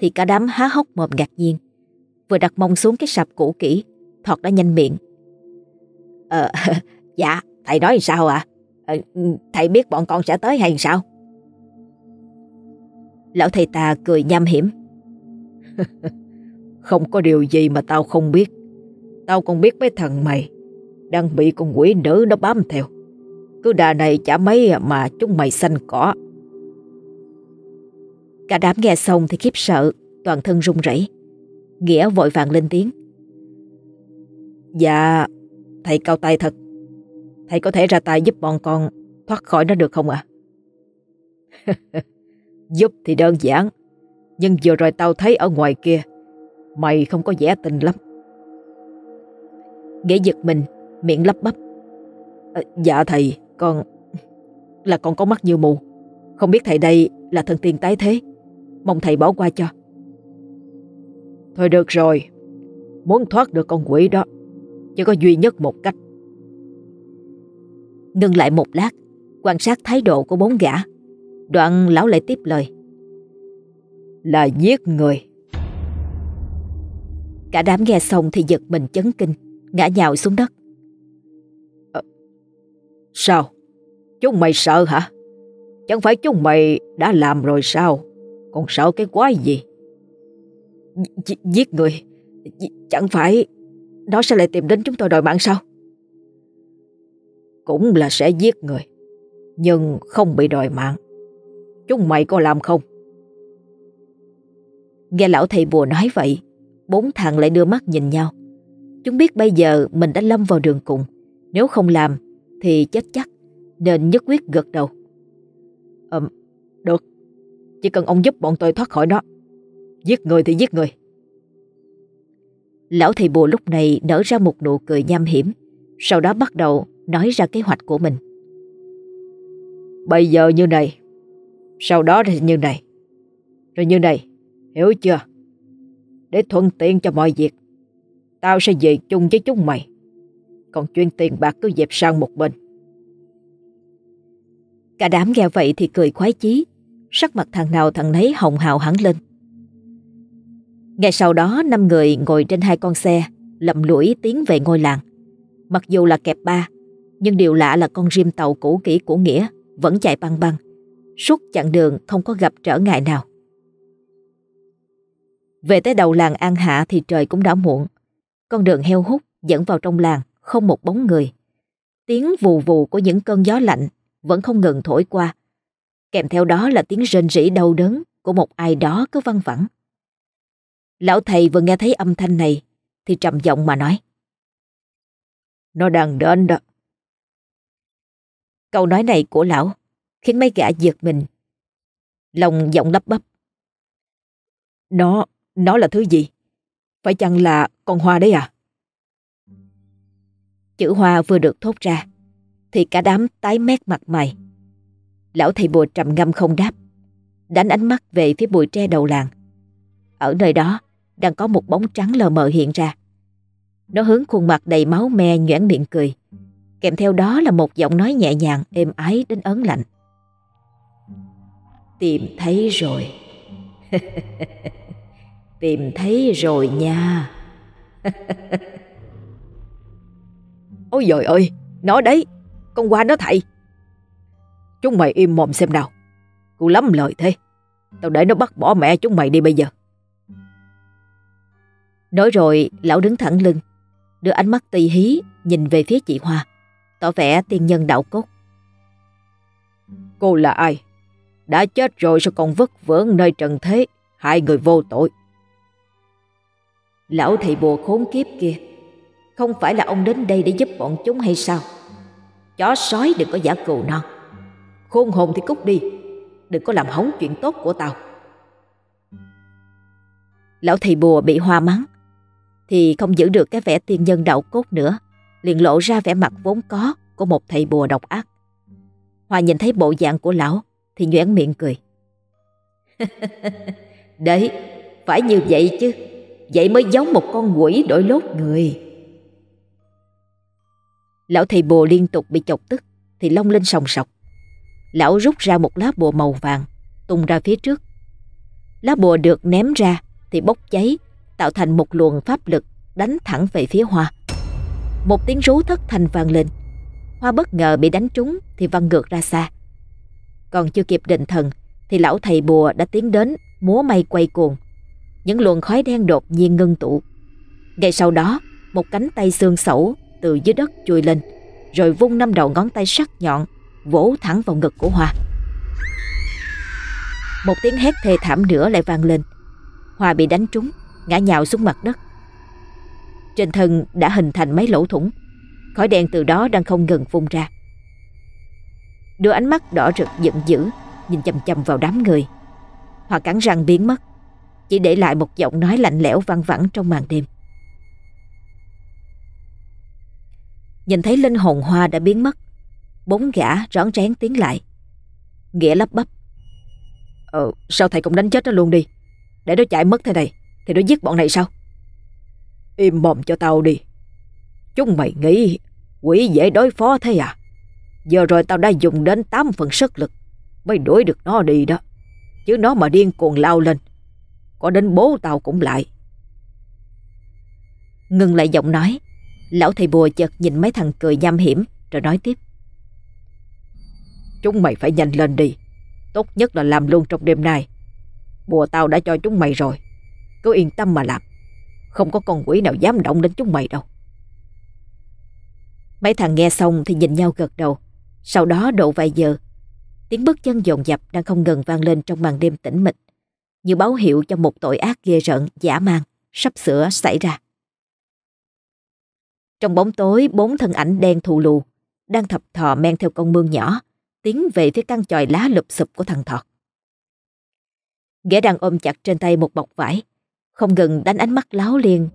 thì cả đám há hốc mồm ngạc nhiên. Vừa đặt mông xuống cái sạp cũ kỹ, Thọt đã nhanh miệng. Ờ, dạ, thầy nói sao ạ? À? thầy biết bọn con sẽ tới hay sao? Lão thầy ta cười nham hiểm. Không có điều gì mà tao không biết. Tao còn biết mấy thằng mày. Đang bị con quỷ nữ nó bám theo Cứ đà này chả mấy mà chúng mày xanh cỏ Cả đám nghe xong thì khiếp sợ Toàn thân run rẩy Nghĩa vội vàng lên tiếng Dạ Thầy cao tay thật. Thầy có thể ra tay giúp bọn con Thoát khỏi nó được không ạ? Giúp thì đơn giản Nhưng vừa rồi tao thấy ở ngoài kia Mày không có vẻ tình lắm. Ghế giật mình Miệng lắp bắp. À, Dạ thầy Con Là con có mắt như mù. Không biết thầy đây là thần tiên tái thế. Mong thầy bỏ qua cho. Thôi được rồi Muốn thoát được con quỷ đó chỉ có duy nhất một cách. Ngưng lại một lát Quan sát thái độ của bốn gã. Đoạn lão lại tiếp lời. Là giết người. Cả đám nghe xong thì giật mình chấn kinh Ngã nhào xuống đất. À, Sao? Chúng mày sợ hả? Chẳng phải chúng mày đã làm rồi sao? Còn sợ cái quái gì? Gi Giết người? Chẳng phải nó sẽ lại tìm đến chúng tôi đòi mạng sao? Cũng là sẽ giết người Nhưng không bị đòi mạng. Chúng mày có làm không? Nghe lão thầy bùa nói vậy Bốn thằng lại đưa mắt nhìn nhau. Chúng biết bây giờ mình đã lâm vào đường cùng. Nếu không làm Thì chết chắc Nên nhất quyết gật đầu. Ừm, ờ, được. Chỉ cần ông giúp bọn tôi thoát khỏi nó. Giết người thì giết người. Lão thầy bùa lúc này nở ra một nụ cười nham hiểm Sau đó bắt đầu nói ra kế hoạch của mình. Bây giờ như này Sau đó thì như này. Rồi như này Hiểu chưa? Để thuận tiện cho mọi việc Tao sẽ về chung với chúng mày. Còn chuyên tiền bạc cứ dẹp sang một bên. Cả đám nghe vậy thì cười khoái chí Sắc mặt thằng nào thằng nấy hồng hào hẳn lên ngay sau đó, năm người ngồi trên hai con xe Lầm lũi tiến về ngôi làng. Mặc dù là kẹp ba, Nhưng điều lạ là con rim tàu cũ kỹ của Nghĩa Vẫn chạy băng băng. Suốt chặng đường không có gặp trở ngại nào. Về tới đầu làng An Hạ thì trời cũng đã muộn. Con đường heo hút dẫn vào trong làng Không một bóng người. Tiếng vù vù của những cơn gió lạnh Vẫn không ngừng thổi qua. Kèm theo đó là tiếng rên rỉ đau đớn Của một ai đó cứ văng vẳng. Lão thầy vừa nghe thấy âm thanh này Thì trầm giọng mà nói Nó đang đến đó Câu nói này của lão Khiến mấy gã giật mình Lòng giọng lấp bấp. Nó, nó là thứ gì? Phải chăng là con hoa đấy à? Chữ hoa vừa được thốt ra Thì cả đám tái mét mặt mày Lão thầy bùa trầm ngâm không đáp Đánh ánh mắt về phía bụi tre đầu làng Ở nơi đó đang có một bóng trắng lờ mờ hiện ra. Nó hướng khuôn mặt đầy máu me, nhoẻn miệng cười. Kèm theo đó là một giọng nói nhẹ nhàng, êm ái đến ớn lạnh. Tìm thấy rồi. Tìm thấy rồi nha. Ôi trời ơi, Nó đấy. Con qua nó thầy. Chúng mày im mồm xem nào. Cô lắm lời thế. Tao để nó bắt bỏ mẹ chúng mày đi bây giờ. Nói rồi lão đứng thẳng lưng Đưa ánh mắt tì hí Nhìn về phía chị Hoa Tỏ vẻ tiên nhân đạo cốt. Cô là ai? Đã chết rồi sao còn vất vưởng nơi trần thế? Hai người vô tội. Lão thầy bùa khốn kiếp kia Không phải là ông đến đây để giúp bọn chúng hay sao? Chó sói đừng có giả cừu non Khôn hồn thì cút đi Đừng có làm hỏng chuyện tốt của tao. Lão thầy bùa bị hoa mắng thì không giữ được cái vẻ tiên nhân đạo cốt nữa liền lộ ra vẻ mặt vốn có của một thầy bùa độc ác. Hoa nhìn thấy bộ dạng của lão thì nhoẻn miệng cười. cười. Đấy, phải như vậy chứ. Vậy mới giống một con quỷ đổi lốt người. Lão thầy bùa liên tục bị chọc tức thì lông lên sòng sọc. Lão rút ra một lá bùa màu vàng tung ra phía trước. Lá bùa được ném ra thì bốc cháy tạo thành một luồng pháp lực đánh thẳng về phía hoa. Một tiếng rú thất thanh vang lên. Hoa bất ngờ bị đánh trúng thì văng ngược ra xa. Còn chưa kịp định thần thì lão thầy bùa đã tiến đến múa may quay cuồng. Những luồng khói đen đột nhiên ngưng tụ. Ngay sau đó, một cánh tay xương sẩu từ từ dưới đất chui lên, rồi vung năm đầu ngón tay sắc nhọn, vỗ thẳng vào ngực của Hoa. Một tiếng hét thê thảm nữa lại vang lên. Hoa bị đánh trúng, ngã nhào xuống mặt đất. Trên thân đã hình thành mấy lỗ thủng, khói đen từ đó đang không ngừng phun ra. Đôi ánh mắt đỏ rực giận dữ, nhìn chầm chầm vào đám người. họ cắn răng biến mất, chỉ để lại một giọng nói lạnh lẽo văng vẳng trong màn đêm. Nhìn thấy linh hồn Hoa đã biến mất, bốn gã rón rén tiến lại. Nghĩa lắp bắp. Ờ, sao thầy cũng đánh chết nó luôn đi? Để nó chạy mất thế này, thì nó giết bọn này sao? Im mồm cho tao đi. Chúng mày nghĩ quỷ dễ đối phó thế à? Giờ rồi tao đã dùng đến 8 phần sức lực mới đuổi được nó đi đó. Chứ nó mà điên cuồng lao lên, có đến bố tao cũng lại. Ngừng lại giọng nói, lão thầy bùa chợt nhìn mấy thằng cười nham hiểm rồi nói tiếp. Chúng mày phải nhanh lên đi, tốt nhất là làm luôn trong đêm nay. Bùa tao đã cho chúng mày rồi, cứ yên tâm mà làm. Không có con quỷ nào dám động đến chúng mày đâu. Mấy thằng nghe xong thì nhìn nhau gật đầu. Sau đó độ vài giờ, tiếng bước chân dồn dập đang không ngừng vang lên trong màn đêm tĩnh mịch, như báo hiệu cho một tội ác ghê rợn, giả man sắp sửa xảy ra. Trong bóng tối, bốn thân ảnh đen thù lù, đang thập thò men theo con mương nhỏ, tiến về phía căn chòi lá lụp sụp của thằng Thọt. Ghẻ đang ôm chặt trên tay một bọc vải, không ngừng đánh ánh mắt láo liền.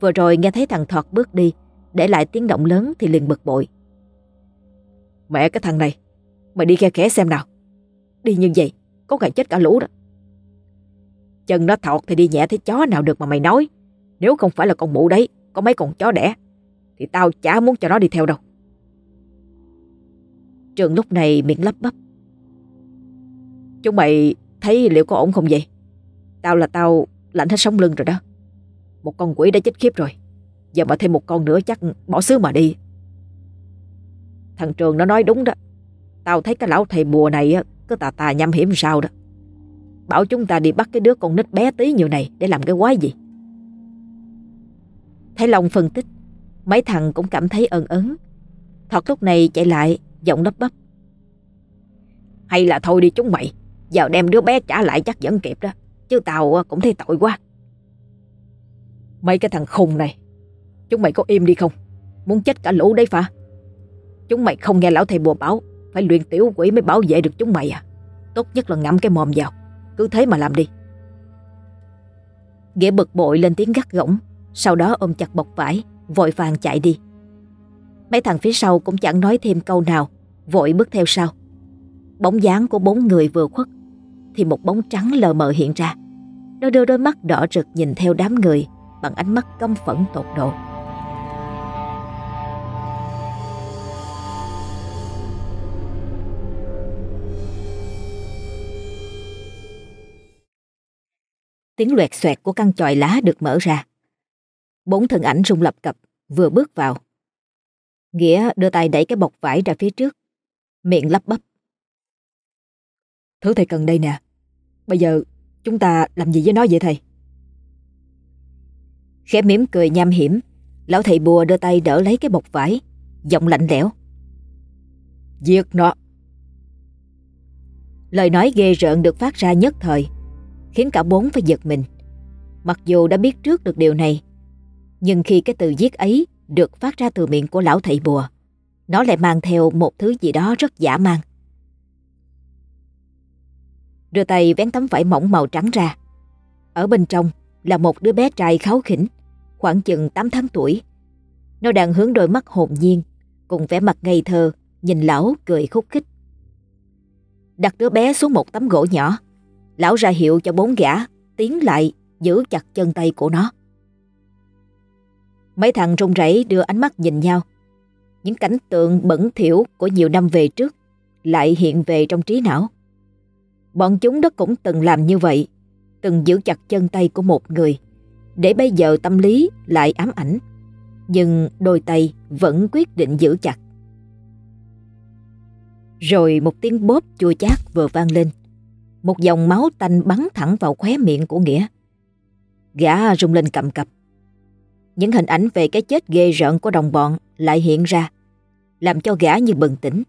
Vừa rồi nghe thấy thằng Thọt bước đi, để lại tiếng động lớn thì liền bực bội. Mẹ cái thằng này, mày đi khe khẽ xem nào. Đi như vậy, có ngày chết cả lũ đó. Chân nó thọt thì đi nhẹ thế chó nào được mà mày nói. Nếu không phải là con mụ đấy, có mấy con chó đẻ, thì tao chả muốn cho nó đi theo đâu. Trường lúc này miệng lắp bắp. Chúng mày thấy liệu có ổn không vậy? Tao là tao lạnh hết sống lưng rồi đó. Một con quỷ đã chết khiếp rồi. Giờ mà thêm một con nữa chắc bỏ xứ mà đi. Thằng Trường nó nói đúng đó. Tao thấy cái lão thầy bùa này cứ tà tà nhăm hiểm sao đó. Bảo chúng ta đi bắt cái đứa con nít bé tí như này để làm cái quái gì. Thấy Long phân tích, mấy thằng cũng cảm thấy ơn ớn. Thật lúc này chạy lại, giọng lấp bắp. Hay là thôi đi chúng mày, giờ đem đứa bé trả lại chắc vẫn kịp đó. Chứ tao ờ, cũng thấy tội quá. Mấy cái thằng khùng này, chúng mày có im đi không? Muốn chết cả lũ đấy phải Chúng mày không nghe lão thầy bùa bảo Phải luyện tiểu quỷ mới bảo vệ được chúng mày à. Tốt nhất là ngậm cái mồm vào Cứ thế mà làm đi. Nghĩa bực bội lên tiếng gắt gỏng Sau đó ôm chặt bọc vải Vội vàng chạy đi. Mấy thằng phía sau cũng chẳng nói thêm câu nào Vội bước theo sau. Bóng dáng của bốn người vừa khuất Thì một bóng trắng lờ mờ hiện ra. Nó đưa đôi mắt đỏ rực nhìn theo đám người Bằng ánh mắt căm phẫn tột độ Tiếng loẹt xoẹt của căn chòi lá được mở ra. Bốn thân ảnh rung lập cập, vừa bước vào. Nghĩa đưa tay đẩy cái bọc vải ra phía trước, miệng lắp bắp. Thứ thầy cần đây nè, bây giờ chúng ta làm gì với nó vậy thầy? Khẽ mỉm cười nham hiểm, lão thầy bùa đưa tay đỡ lấy cái bọc vải, giọng lạnh lẽo. Giết nó! Lời nói ghê rợn được phát ra nhất thời, khiến cả bốn phải giật mình. Mặc dù đã biết trước được điều này, nhưng khi cái từ giết ấy được phát ra từ miệng của lão thầy bùa, nó lại mang theo một thứ gì đó rất giả mang Đưa tay vén tấm vải mỏng màu trắng ra. Ở bên trong là một đứa bé trai kháo khỉnh, khoảng chừng 8 tháng tuổi. Nó đang hướng đôi mắt hồn nhiên, cùng vẻ mặt ngây thơ, nhìn lão cười khúc khích. Đặt đứa bé xuống một tấm gỗ nhỏ, Lão ra hiệu cho bốn gã tiến lại giữ chặt chân tay của nó. Mấy thằng run rẩy đưa ánh mắt nhìn nhau. Những cảnh tượng bẩn thỉu của nhiều năm về trước lại hiện về trong trí não. Bọn chúng đó cũng từng làm như vậy, từng giữ chặt chân tay của một người, để bây giờ tâm lý lại ám ảnh. Nhưng đôi tay vẫn quyết định giữ chặt. Rồi một tiếng bóp chua chát vừa vang lên. Một dòng máu tanh bắn thẳng vào khóe miệng của Nghĩa. Gã rung lên cầm cập. Những hình ảnh về cái chết ghê rợn của đồng bọn lại hiện ra, làm cho gã như bừng tỉnh,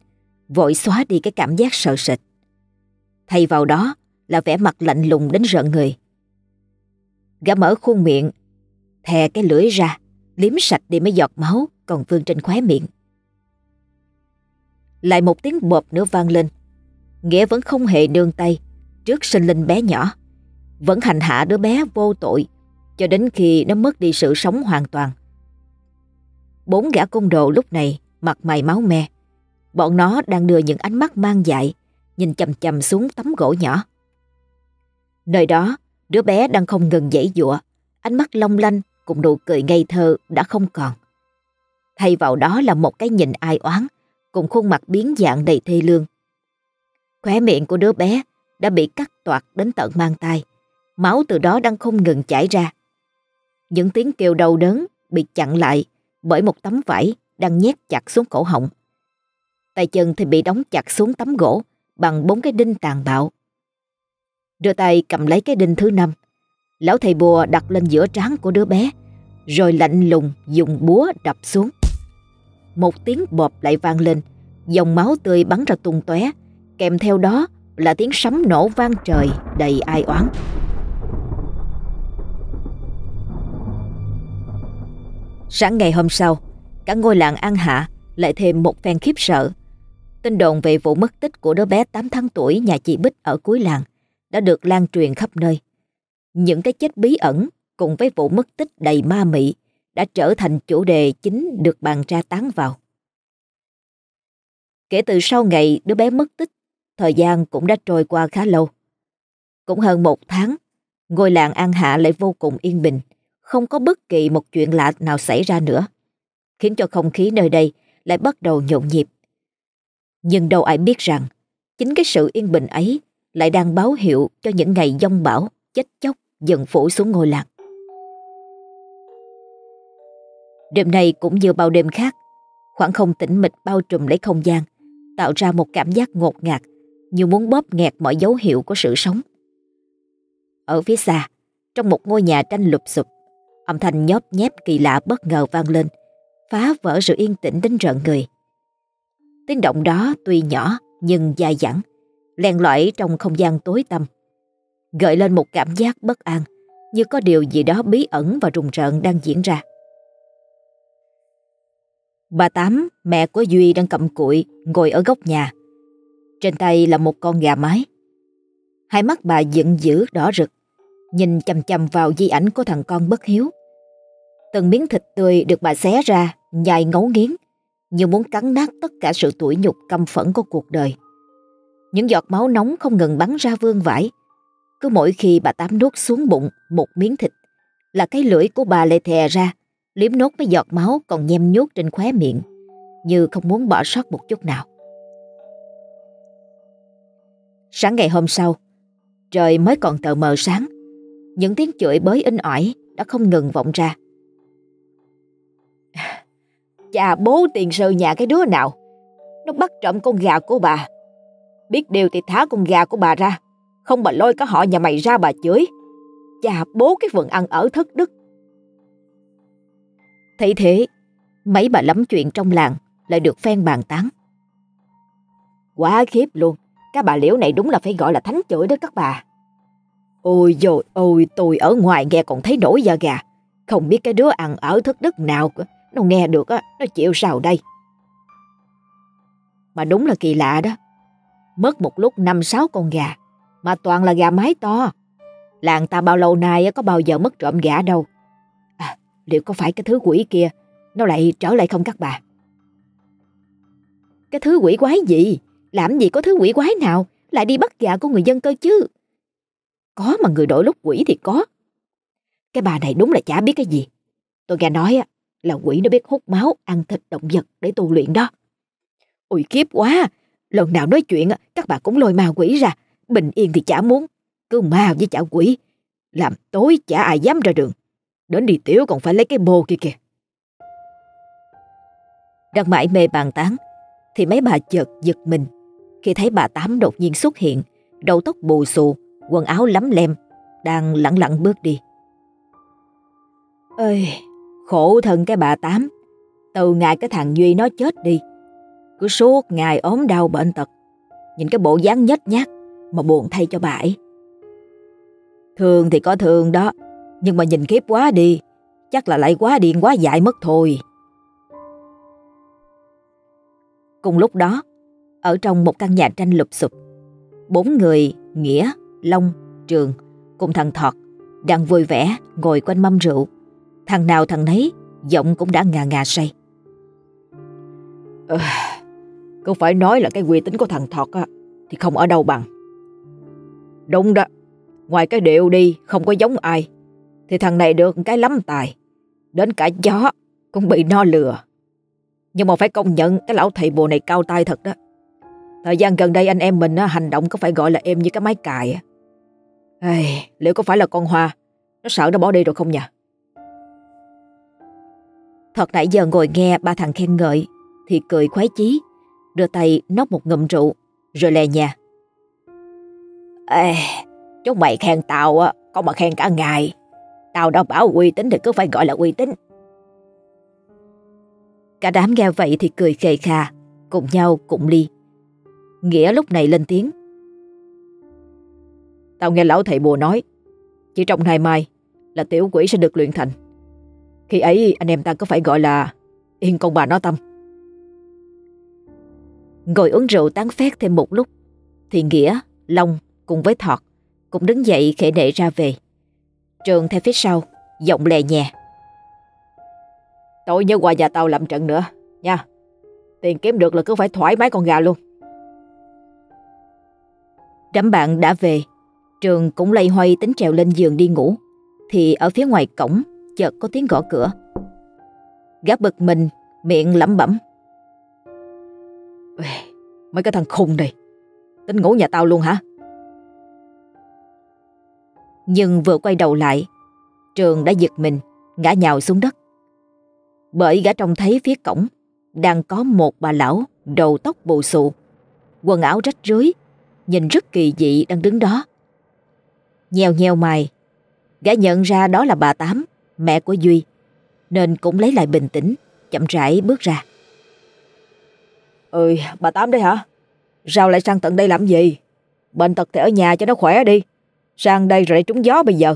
vội xóa đi cái cảm giác sợ sệt. Thay vào đó là vẻ mặt lạnh lùng đến rợn người. Gã mở khuôn miệng, thè cái lưỡi ra, liếm sạch đi mấy giọt máu còn vương trên khóe miệng. Lại một tiếng bộp nữa vang lên. Nghĩa vẫn không hề nương tay trước sinh linh bé nhỏ. Vẫn hành hạ đứa bé vô tội cho đến khi nó mất đi sự sống hoàn toàn. Bốn gã cung đồ lúc này mặt mày máu me. Bọn nó đang đưa những ánh mắt mang dại nhìn chầm chầm xuống tấm gỗ nhỏ. Nơi đó, đứa bé đang không ngừng dãy dụa, ánh mắt long lanh cùng nụ cười ngây thơ đã không còn. Thay vào đó là một cái nhìn ai oán, cùng khuôn mặt biến dạng đầy thê lương. Khóe miệng của đứa bé đã bị cắt toạc đến tận mang tay, máu từ đó đang không ngừng chảy ra. Những tiếng kêu đau đớn bị chặn lại bởi một tấm vải đang nhét chặt xuống cổ họng. Tay chân thì bị đóng chặt xuống tấm gỗ bằng bốn cái đinh tàn bạo. Đưa tay cầm lấy cái đinh thứ năm, lão thầy bùa đặt lên giữa trán của đứa bé, rồi lạnh lùng dùng búa đập xuống. Một tiếng bọp lại vang lên, dòng máu tươi bắn ra tung tóe, kèm theo đó là tiếng sấm nổ vang trời đầy ai oán. Sáng ngày hôm sau, cả ngôi làng An Hạ lại thêm một phen khiếp sợ. Tin đồn về vụ mất tích của đứa bé 8 tháng tuổi nhà chị Bích ở cuối làng đã được lan truyền khắp nơi. Những cái chết bí ẩn cùng với vụ mất tích đầy ma mị đã trở thành chủ đề chính được bàn tra tán vào. Kể từ sau ngày đứa bé mất tích, thời gian cũng đã trôi qua khá lâu. Cũng hơn một tháng, ngôi làng An Hạ lại vô cùng yên bình, không có bất kỳ một chuyện lạ nào xảy ra nữa, khiến cho không khí nơi đây lại bắt đầu nhộn nhịp. Nhưng đâu ai biết rằng, chính cái sự yên bình ấy lại đang báo hiệu cho những ngày giông bão, chết chóc dần phủ xuống ngôi làng. Đêm nay cũng như bao đêm khác, khoảng không tĩnh mịch bao trùm lấy không gian, tạo ra một cảm giác ngột ngạt, như muốn bóp nghẹt mọi dấu hiệu của sự sống. Ở phía xa, trong một ngôi nhà tranh lụp sụp, âm thanh nhóp nhép kỳ lạ bất ngờ vang lên, phá vỡ sự yên tĩnh đến rợn người. Tiếng động đó tuy nhỏ nhưng dài dẳng, len lỏi trong không gian tối tăm, gợi lên một cảm giác bất an, như có điều gì đó bí ẩn và rùng rợn đang diễn ra. Bà Tám, mẹ của Duy đang cầm cụi, ngồi ở góc nhà. Trên tay là một con gà mái. Hai mắt bà giận dữ đỏ rực, nhìn chầm chầm vào di ảnh của thằng con bất hiếu. Từng miếng thịt tươi được bà xé ra, nhai ngấu nghiến, như muốn cắn nát tất cả sự tủi nhục căm phẫn của cuộc đời. Những giọt máu nóng không ngừng bắn ra vương vãi. Cứ mỗi khi bà Tám nuốt xuống bụng một miếng thịt, là cái lưỡi của bà lại thè ra, liếm nốt mấy giọt máu còn nhem nhốt trên khóe miệng, như không muốn bỏ sót một chút nào. Sáng ngày hôm sau, trời mới còn tờ mờ sáng, những tiếng chửi bới in ỏi đã không ngừng vọng ra. Cha bố tiền sư nhà cái đứa nào, nó bắt trộm con gà của bà. Biết điều thì thả con gà của bà ra, không bà lôi cả họ nhà mày ra bà chửi. Cha bố cái vườn ăn ở thất đức Thấy thế, mấy bà lắm chuyện trong làng lại được phen bàn tán. Quá khiếp luôn, các bà liễu này đúng là phải gọi là thánh chửi đó các bà. Ôi dồi ôi, tôi ở ngoài nghe còn thấy nổi da gà. Không biết cái đứa ăn ở thất đức nào, nó nghe được á, nó chịu sao đây. Mà đúng là kỳ lạ đó. Mất một lúc năm sáu con gà, mà toàn là gà mái to. Làng ta bao lâu nay có bao giờ mất trộm gà đâu. À, liệu có phải cái thứ quỷ kia Nó lại trở lại không các bà Cái thứ quỷ quái gì Làm gì có thứ quỷ quái nào Lại đi bắt gà của người dân cơ chứ Có mà người đổi lúc quỷ thì có Cái bà này đúng là chả biết cái gì Tôi nghe nói là quỷ nó biết hút máu Ăn thịt động vật để tu luyện đó Ôi kiếp quá Lần nào nói chuyện các bà cũng lôi ma quỷ ra Bình yên thì chả muốn Cứ ma với chả quỷ Làm tối chả ai dám ra đường Đến đi tiểu còn phải lấy cái bô kia kìa. Đang mãi mê bàn tán, thì mấy bà chợt giật mình khi thấy bà Tám đột nhiên xuất hiện, đầu tóc bù xù, quần áo lắm lem, đang lặng lặng bước đi. Ơi, Khổ thân cái bà Tám, từ ngày cái thằng Duy nó chết đi, cứ suốt ngày ốm đau bệnh tật, nhìn cái bộ dáng nhếch nhác mà buồn thay cho bà ấy. Thương thì có thương đó, nhưng mà nhìn kiếp quá đi, chắc là lại quá điên quá dại mất thôi. Cùng lúc đó, ở trong một căn nhà tranh lụp sụp, bốn người Nghĩa, Long, Trường cùng thằng Thọt đang vui vẻ ngồi quanh mâm rượu. Thằng nào thằng nấy giọng cũng đã ngà ngà say. À, cứ phải nói là cái uy tín của thằng Thọt á, thì không ở đâu bằng. Đúng đó, ngoài cái điệu đi không có giống ai, thì thằng này được cái lắm tài. Đến cả chó cũng bị no lừa. Nhưng mà phải công nhận cái lão thầy bồ này cao tay thật đó. Thời gian gần đây anh em mình á, hành động có phải gọi là êm như cái máy cài. Ê, liệu có phải là con Hoa Nó sợ nó bỏ đi rồi không nhỉ Thật nãy giờ ngồi nghe ba thằng khen ngợi Thì cười khoái chí Đưa tay nốc một ngụm rượu Rồi lè nhà. Ê, chúng mày khen tao á Có mà khen cả ngày. Tao đã bảo uy tín thì cứ phải gọi là uy tín. Cả đám nghe vậy thì cười khề khà Cùng nhau cùng ly. Nghĩa lúc này lên tiếng. Tao nghe lão thầy bùa nói Chỉ trong ngày mai là tiểu quỷ sẽ được luyện thành. Khi ấy anh em ta có phải gọi là Yên con bà nó tâm. Ngồi uống rượu tán phét thêm một lúc Thì Nghĩa, Long cùng với Thọt Cũng đứng dậy khẽ nệ ra về. Trường theo phía sau Giọng lè nhẹ Tôi nhớ qua nhà tao làm trận nữa Nha. Tiền kiếm được là cứ phải thoải mái con gà luôn. Đám bạn đã về Trường cũng lây hoay tính trèo lên giường đi ngủ. Thì ở phía ngoài cổng Chợt có tiếng gõ cửa. Gã bực mình, Miệng lẩm bẩm. Mấy cái thằng khùng này, Tính ngủ nhà tao luôn hả? Nhưng vừa quay đầu lại, Trường đã giật mình, Ngã nhào xuống đất. Bởi gã trông thấy phía cổng Đang có một bà lão Đầu tóc bù xù, Quần áo rách rưới, Nhìn rất kỳ dị đang đứng đó. Nhèo nhèo mày, Gã nhận ra đó là bà Tám. Mẹ của Duy Nên cũng lấy lại bình tĩnh Chậm rãi bước ra. Ơi bà Tám đấy hả? Sao lại sang tận đây làm gì? Bệnh tật thì ở nhà cho nó khỏe đi. Sang đây rồi trúng gió bây giờ.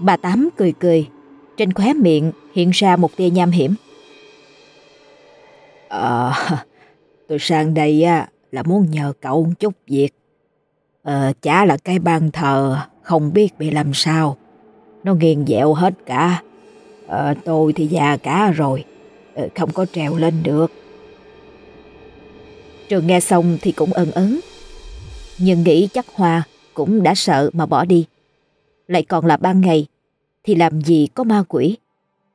Bà Tám cười cười Trên khóe miệng hiện ra một tia nham hiểm. Ờ Tôi sang đây á là muốn nhờ cậu chút việc. Ờ, chả là cái bàn thờ không biết bị làm sao. Nó nghiêng dẹo hết cả. À, tôi thì già cả rồi, ờ, không có trèo lên được. Trường nghe xong thì cũng ân ấn. Nhưng nghĩ chắc Hoa cũng đã sợ mà bỏ đi. Lại còn là ban ngày, thì làm gì có ma quỷ.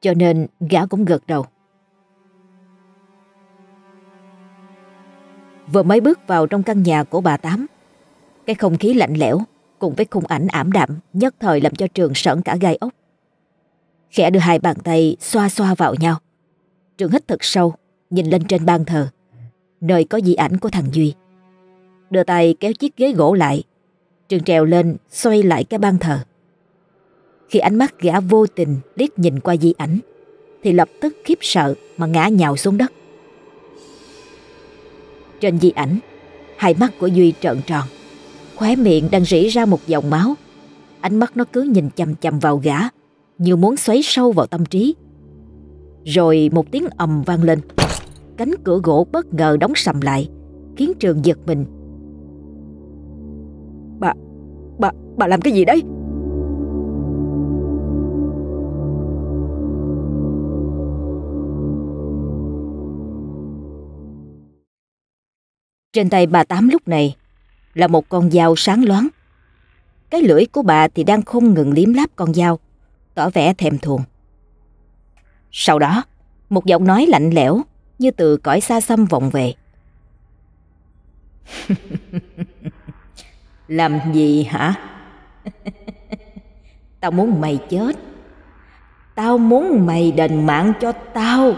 Cho nên gã cũng gật đầu. Vừa mới bước vào trong căn nhà của bà Tám cái không khí lạnh lẽo cùng với khung ảnh ảm đạm nhất thời làm cho Trường sợn cả gai ốc. Khẽ đưa hai bàn tay xoa xoa vào nhau. Trường hít thật sâu, nhìn lên trên ban thờ, nơi có di ảnh của thằng Duy. Đưa tay kéo chiếc ghế gỗ lại, Trường trèo lên xoay lại cái ban thờ. Khi ánh mắt gã vô tình liếc nhìn qua di ảnh, thì lập tức khiếp sợ mà ngã nhào xuống đất. Trên di ảnh, hai mắt của Duy trợn tròn. Khóe miệng đang rỉ ra một dòng máu. Ánh mắt nó cứ nhìn chầm chầm vào gã Như muốn xoáy sâu vào tâm trí. Rồi một tiếng ầm vang lên. Cánh cửa gỗ bất ngờ đóng sầm lại Khiến Trường giật mình. Bà, bà, bà làm cái gì đấy? Trên tay bà Tám lúc này là một con dao sáng loáng. Cái lưỡi của bà thì đang không ngừng liếm láp con dao, tỏ vẻ thèm thuồng. Sau đó, một giọng nói lạnh lẽo như từ cõi xa xăm vọng về. Làm gì hả? tao muốn mày chết. Tao muốn mày đền mạng cho tao.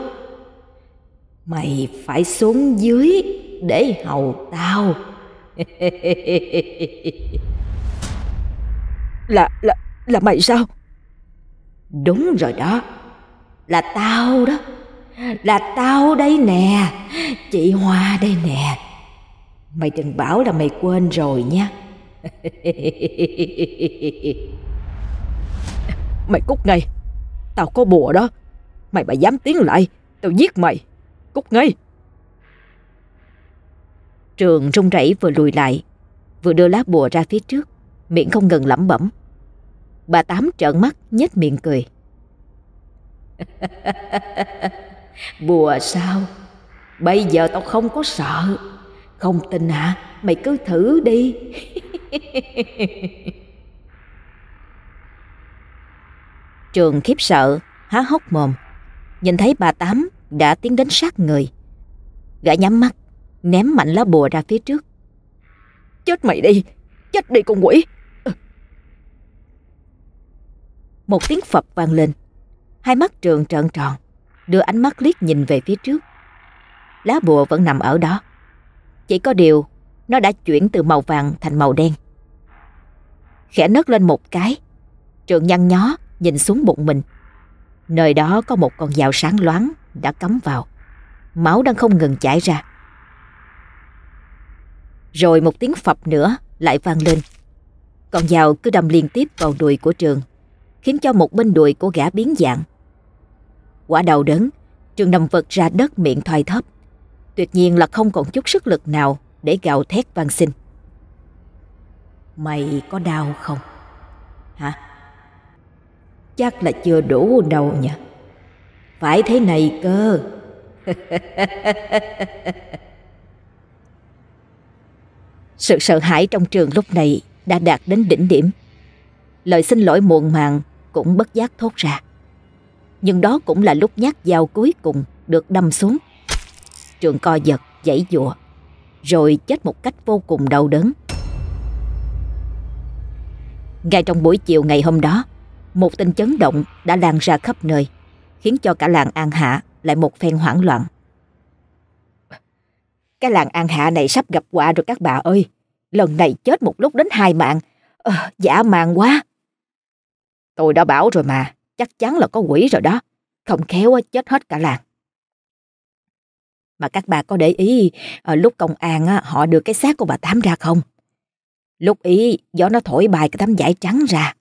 Mày phải xuống dưới để hầu tao. là, là, là mày sao? Đúng rồi đó. Là tao đó. Là tao đây nè. Chị Hoa đây nè. Mày đừng bảo là mày quên rồi nha. Mày cút ngay. Tao có bùa đó. Mày mà dám tiến lại Tao giết mày. Cút ngay Trường rung rẩy vừa lùi lại Vừa đưa lá bùa ra phía trước Miệng không ngừng lẩm bẩm Bà Tám trợn mắt nhếch miệng cười. Bùa sao? Bây giờ tao không có sợ. Không tin hả? Mày cứ thử đi. Trường khiếp sợ, há hốc mồm. Nhìn thấy bà Tám đã tiến đến sát người. Gã nhắm mắt, ném mạnh lá bùa ra phía trước. Chết mày đi, chết đi con quỷ. Một tiếng phập vang lên. Hai mắt trường trợn tròn, đưa ánh mắt liếc nhìn về phía trước. Lá bùa vẫn nằm ở đó. Chỉ có điều, nó đã chuyển từ màu vàng thành màu đen. Khẽ nấc lên một cái, trường nhăn nhó nhìn xuống bụng mình. Nơi đó có một con dao sáng loáng đã cắm vào. Máu đang không ngừng chảy ra. Rồi một tiếng phập nữa lại vang lên. Con dao cứ đâm liên tiếp vào đùi của trường khiến cho một bên đùi của gã biến dạng. Quả đầu đớn, Trường nằm vật ra đất miệng thoai thấp, Tuyệt nhiên là không còn chút sức lực nào để gào thét van xin. Mày có đau không? Hả? Chắc là chưa đủ đâu nhỉ? Phải thế này cơ. Sự sợ hãi trong trường lúc này đã đạt đến đỉnh điểm. Lời xin lỗi muộn màng cũng bất giác thốt ra. Nhưng đó cũng là lúc nhát dao cuối cùng được đâm xuống. Trường co giật, dãy dụa, rồi chết một cách vô cùng đau đớn. Ngay trong buổi chiều ngày hôm đó, một tin chấn động đã lan ra khắp nơi, khiến cho cả làng An Hạ lại một phen hoảng loạn. Cái làng An Hạ này sắp gặp họa rồi các bà ơi. Lần này chết một lúc đến hai mạng. Ờ, dã man quá. Tôi đã bảo rồi mà, chắc chắn là có quỷ rồi đó. Không khéo chết hết cả làng. Mà các bà có để ý ờ, lúc công an họ đưa cái xác của bà Tám ra không? Lúc ý gió nó thổi bài cái tấm vải trắng ra.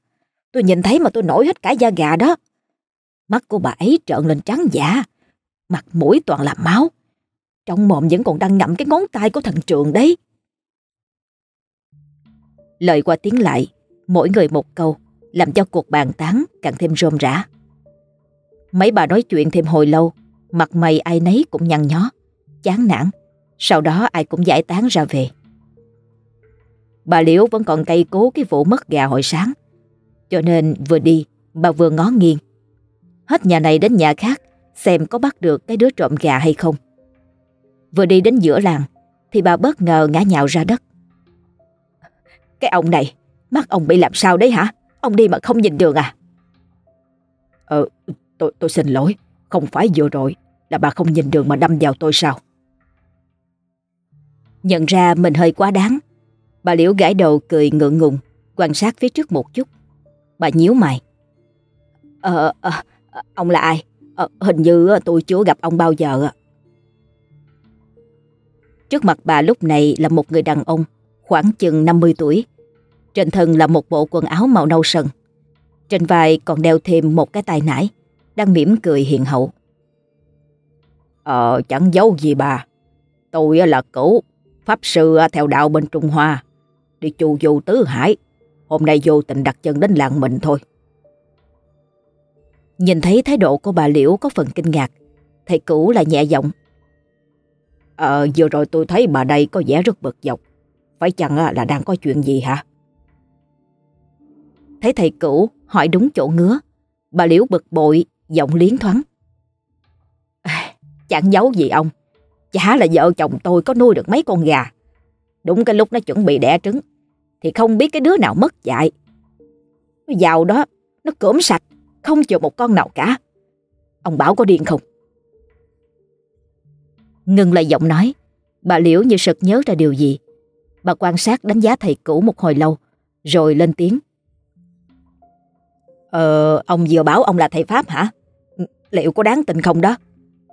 Tôi nhìn thấy mà tôi nổi hết cả da gà đó. Mắt của bà ấy trợn lên trắng giả. Mặt mũi toàn là máu. Trong mồm vẫn còn đang ngậm cái ngón tay của thần trường đấy. Lời qua tiếng lại, mỗi người một câu làm cho cuộc bàn tán càng thêm rôm rã. Mấy bà nói chuyện thêm hồi lâu, mặt mày ai nấy cũng nhăn nhó, chán nản, sau đó ai cũng giải tán ra về. Bà Liễu vẫn còn cay cố cái vụ mất gà hồi sáng, cho nên vừa đi, bà vừa ngó nghiêng. Hết nhà này đến nhà khác, xem có bắt được cái đứa trộm gà hay không. Vừa đi đến giữa làng, thì bà bất ngờ ngã nhào ra đất. Cái ông này, mắt ông bị làm sao đấy hả? Ông đi mà không nhìn đường à? Ờ, tôi, tôi xin lỗi. Không phải vừa rồi là bà không nhìn đường mà đâm vào tôi sao? Nhận ra mình hơi quá đáng. Bà Liễu gãi đầu cười ngượng ngùng, quan sát phía trước một chút. Bà nhíu mày. Ờ, ờ, ờ ông là ai? Ờ, hình như tôi chưa gặp ông bao giờ. Trước mặt bà lúc này là một người đàn ông khoảng chừng 50 tuổi trên thân là một bộ quần áo màu nâu sần. Trên vai còn đeo thêm một cái tai nải, đang mỉm cười hiền hậu. Ờ, chẳng giấu gì bà. Tôi là cửu, pháp sư theo đạo bên Trung Hoa. Đi chu du tứ hải. Hôm nay vô tình đặt chân đến làng mình thôi. Nhìn thấy thái độ của bà Liễu có phần kinh ngạc, thầy cũ là nhẹ giọng. Ờ, vừa rồi tôi thấy bà đây có vẻ rất bực dọc. Phải chăng à, là đang có chuyện gì hả? Thấy thầy cũ hỏi đúng chỗ ngứa. Bà Liễu bực bội Giọng liến thoáng. À, Chẳng giấu gì ông. Chả là vợ chồng tôi có nuôi được mấy con gà. Đúng cái lúc nó chuẩn bị đẻ trứng Thì không biết cái đứa nào mất dạy. Nó vào đó Nó cưỡm sạch Không chừa một con nào cả. Ông bảo có điên không? Ngừng lại giọng nói Bà Liễu như sực nhớ ra điều gì Bà quan sát đánh giá thầy cũ một hồi lâu Rồi lên tiếng Ờ, ông vừa bảo ông là thầy Pháp hả? Liệu có đáng tin không đó?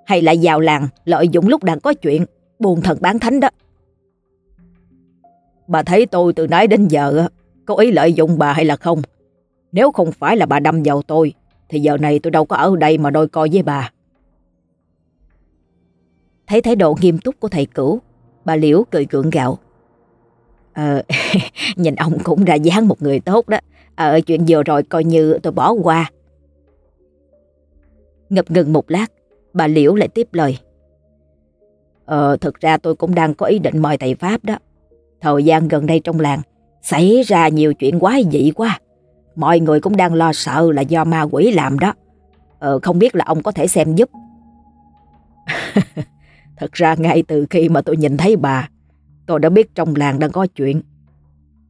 Hay là vào làng lợi dụng lúc đang có chuyện buồn thần bán thánh đó? Bà thấy tôi từ nãy đến giờ có ý lợi dụng bà hay là không? Nếu không phải là bà đâm vào tôi thì giờ này tôi đâu có ở đây mà đôi coi với bà. Thấy thái độ nghiêm túc của thầy cửu, bà Liễu cười gượng gạo. Ờ, nhìn ông cũng ra dáng một người tốt đó. Ờ, chuyện vừa rồi coi như tôi bỏ qua. Ngập ngừng một lát, bà Liễu lại tiếp lời. Ờ, thực ra tôi cũng đang có ý định mời thầy Pháp đó. Thời gian gần đây trong làng, xảy ra nhiều chuyện quái dị quá. Mọi người cũng đang lo sợ là do ma quỷ làm đó. Ờ, không biết là ông có thể xem giúp. Thật ra ngay từ khi mà tôi nhìn thấy bà, tôi đã biết trong làng đang có chuyện.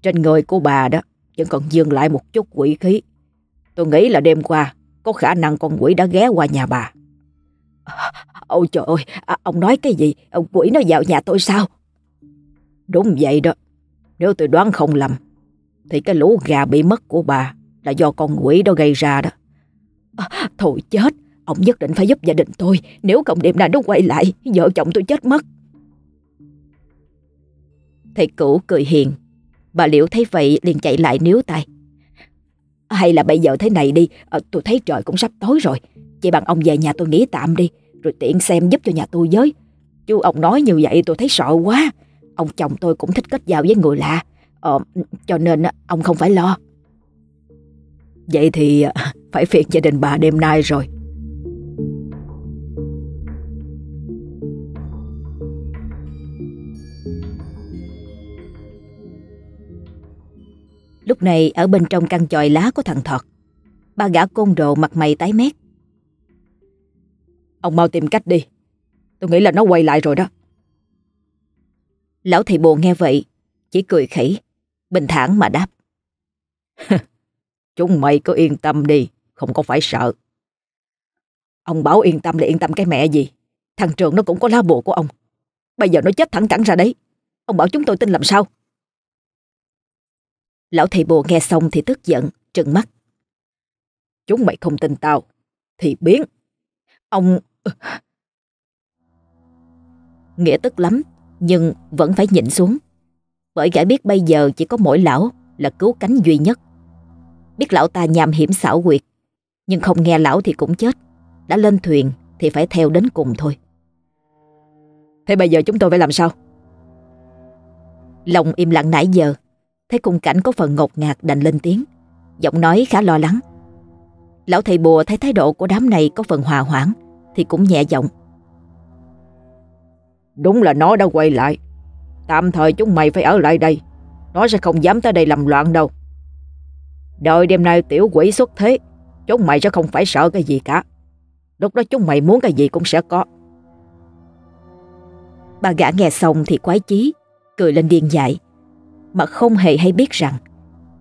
Trên người của bà đó vẫn còn dương lại một chút quỷ khí. Tôi nghĩ là đêm qua có khả năng con quỷ đã ghé qua nhà bà. Ôi trời ơi, à, ông nói cái gì? Ông quỷ nó vào nhà tôi sao? Đúng vậy đó. Nếu tôi đoán không lầm, thì cái lũ gà bị mất của bà là do con quỷ đó gây ra đó. À, thôi chết, ông nhất định phải giúp gia đình tôi. Nếu không đêm nay nó quay lại, vợ chồng tôi chết mất. Thầy cũ cười hiền. Bà Liễu thấy vậy liền chạy lại níu tay. Hay là bây giờ thế này đi, à, tôi thấy trời cũng sắp tối rồi. Chị bằng ông về nhà tôi nghỉ tạm đi, rồi tiện xem giúp cho nhà tôi với. Chú ông nói như vậy tôi thấy sợ quá. Ông chồng tôi cũng thích kết giao với người lạ, ờ, cho nên ông không phải lo. Vậy thì ờ, phải phiền gia đình bà đêm nay rồi. Lúc này ở bên trong căn chòi lá của thằng Thọt. Ba gã côn đồ mặt mày tái mét. Ông mau tìm cách đi. Tôi nghĩ là nó quay lại rồi đó. Lão thầy bồ nghe vậy Chỉ cười khẩy Bình thản mà đáp. Chúng mày cứ yên tâm đi Không có phải sợ. Ông bảo yên tâm là yên tâm cái mẹ gì. Thằng trường nó cũng có lá bùa của ông. Bây giờ nó chết thẳng cẳng ra đấy. Ông bảo chúng tôi tin làm sao Lão thầy bồ nghe xong thì tức giận, trừng mắt. Chúng mày không tin tao, thì biến. Ông... Nghĩa tức lắm, nhưng vẫn phải nhịn xuống. Bởi gã biết bây giờ chỉ có mỗi lão là cứu cánh duy nhất. Biết lão ta nhàm hiểm xảo quyệt, nhưng không nghe lão thì cũng chết. Đã lên thuyền thì phải theo đến cùng thôi. Thế bây giờ chúng tôi phải làm sao? Lòng im lặng nãy giờ Thấy khung cảnh có phần ngột ngạt đành lên tiếng. Giọng nói khá lo lắng. Lão thầy bùa thấy thái độ của đám này có phần hòa hoãn Thì cũng nhẹ giọng. Đúng là nó đã quay lại. Tạm thời chúng mày phải ở lại đây. Nó sẽ không dám tới đây làm loạn đâu. Đợi đêm nay tiểu quỷ xuất thế Chúng mày sẽ không phải sợ cái gì cả. Lúc đó chúng mày muốn cái gì cũng sẽ có. Bà gã nghe xong thì quái chí Cười lên điên dại mà không hề hay biết rằng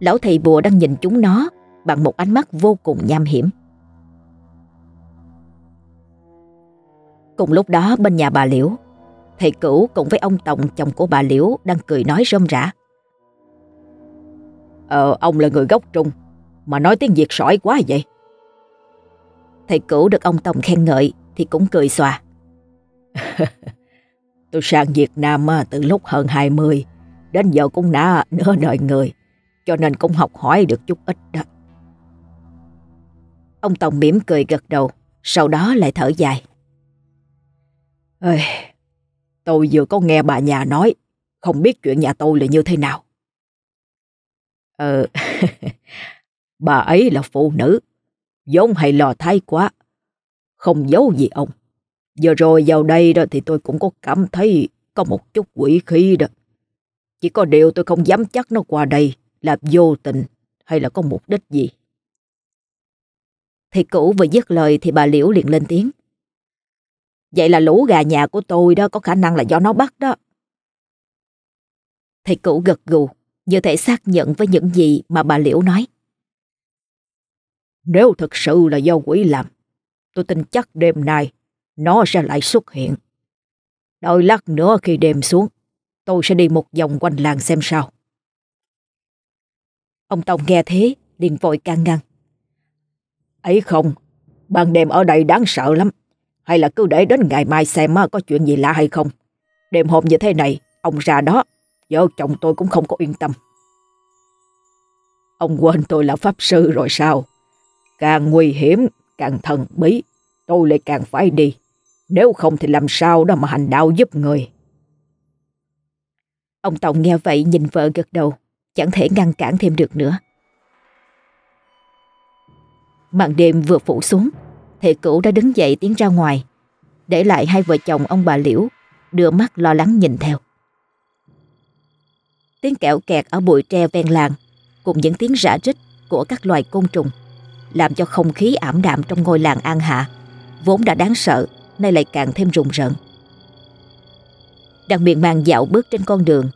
lão thầy bùa đang nhìn chúng nó bằng một ánh mắt vô cùng nham hiểm. Cùng lúc đó bên nhà bà Liễu, thầy cửu cùng với ông Tổng chồng của bà Liễu đang cười nói rôm rã. Ờ, ông là người gốc Trung, mà nói tiếng Việt sỏi quá vậy. Thầy cửu được ông Tổng khen ngợi thì cũng cười xòa. Tôi sang Việt Nam từ lúc hơn 20 Đến giờ cũng đã nửa đời người Cho nên cũng học hỏi được chút ít đó. Ông Tòng mỉm cười gật đầu Sau đó lại thở dài. Ê, Tôi vừa có nghe bà nhà nói Không biết chuyện nhà tôi là như thế nào. Ờ Bà ấy là phụ nữ vốn hay lò thái quá Không giấu gì ông. Giờ rồi vào đây đó thì tôi cũng có cảm thấy Có một chút quỷ khí đó chỉ có điều tôi không dám chắc nó qua đây là vô tình hay là có mục đích gì. Thì cũ vừa dứt lời thì bà Liễu liền lên tiếng. Vậy là lũ gà nhà của tôi đó có khả năng là do nó bắt đó. Thầy cũ gật gù, như thể xác nhận với những gì mà bà Liễu nói. Nếu thực sự là do quỷ làm, tôi tin chắc đêm nay nó sẽ lại xuất hiện. Đôi lát nữa khi đêm xuống, Tôi sẽ đi một vòng quanh làng xem sao. Ông Tông nghe thế, liền vội can ngăn. ấy không, ban đêm ở đây đáng sợ lắm. Hay là cứ để đến ngày mai xem có chuyện gì lạ hay không. Đêm hôm như thế này, ông ra đó, vợ chồng tôi cũng không có yên tâm. Ông quên tôi là pháp sư rồi sao? Càng nguy hiểm, càng thần bí, tôi lại càng phải đi. Nếu không thì làm sao đó mà hành đạo giúp người. Ông Tổng nghe vậy nhìn vợ gật đầu, chẳng thể ngăn cản thêm được nữa. Màn đêm vừa phủ xuống, thầy cửu đã đứng dậy tiến ra ngoài, để lại hai vợ chồng ông bà Liễu, đưa mắt lo lắng nhìn theo. Tiếng kẹo kẹt ở bụi tre ven làng, cùng những tiếng rã rít của các loài côn trùng, làm cho không khí ảm đạm trong ngôi làng An Hạ, vốn đã đáng sợ, nay lại càng thêm rùng rợn. Đang miệng màng dạo bước trên con đường,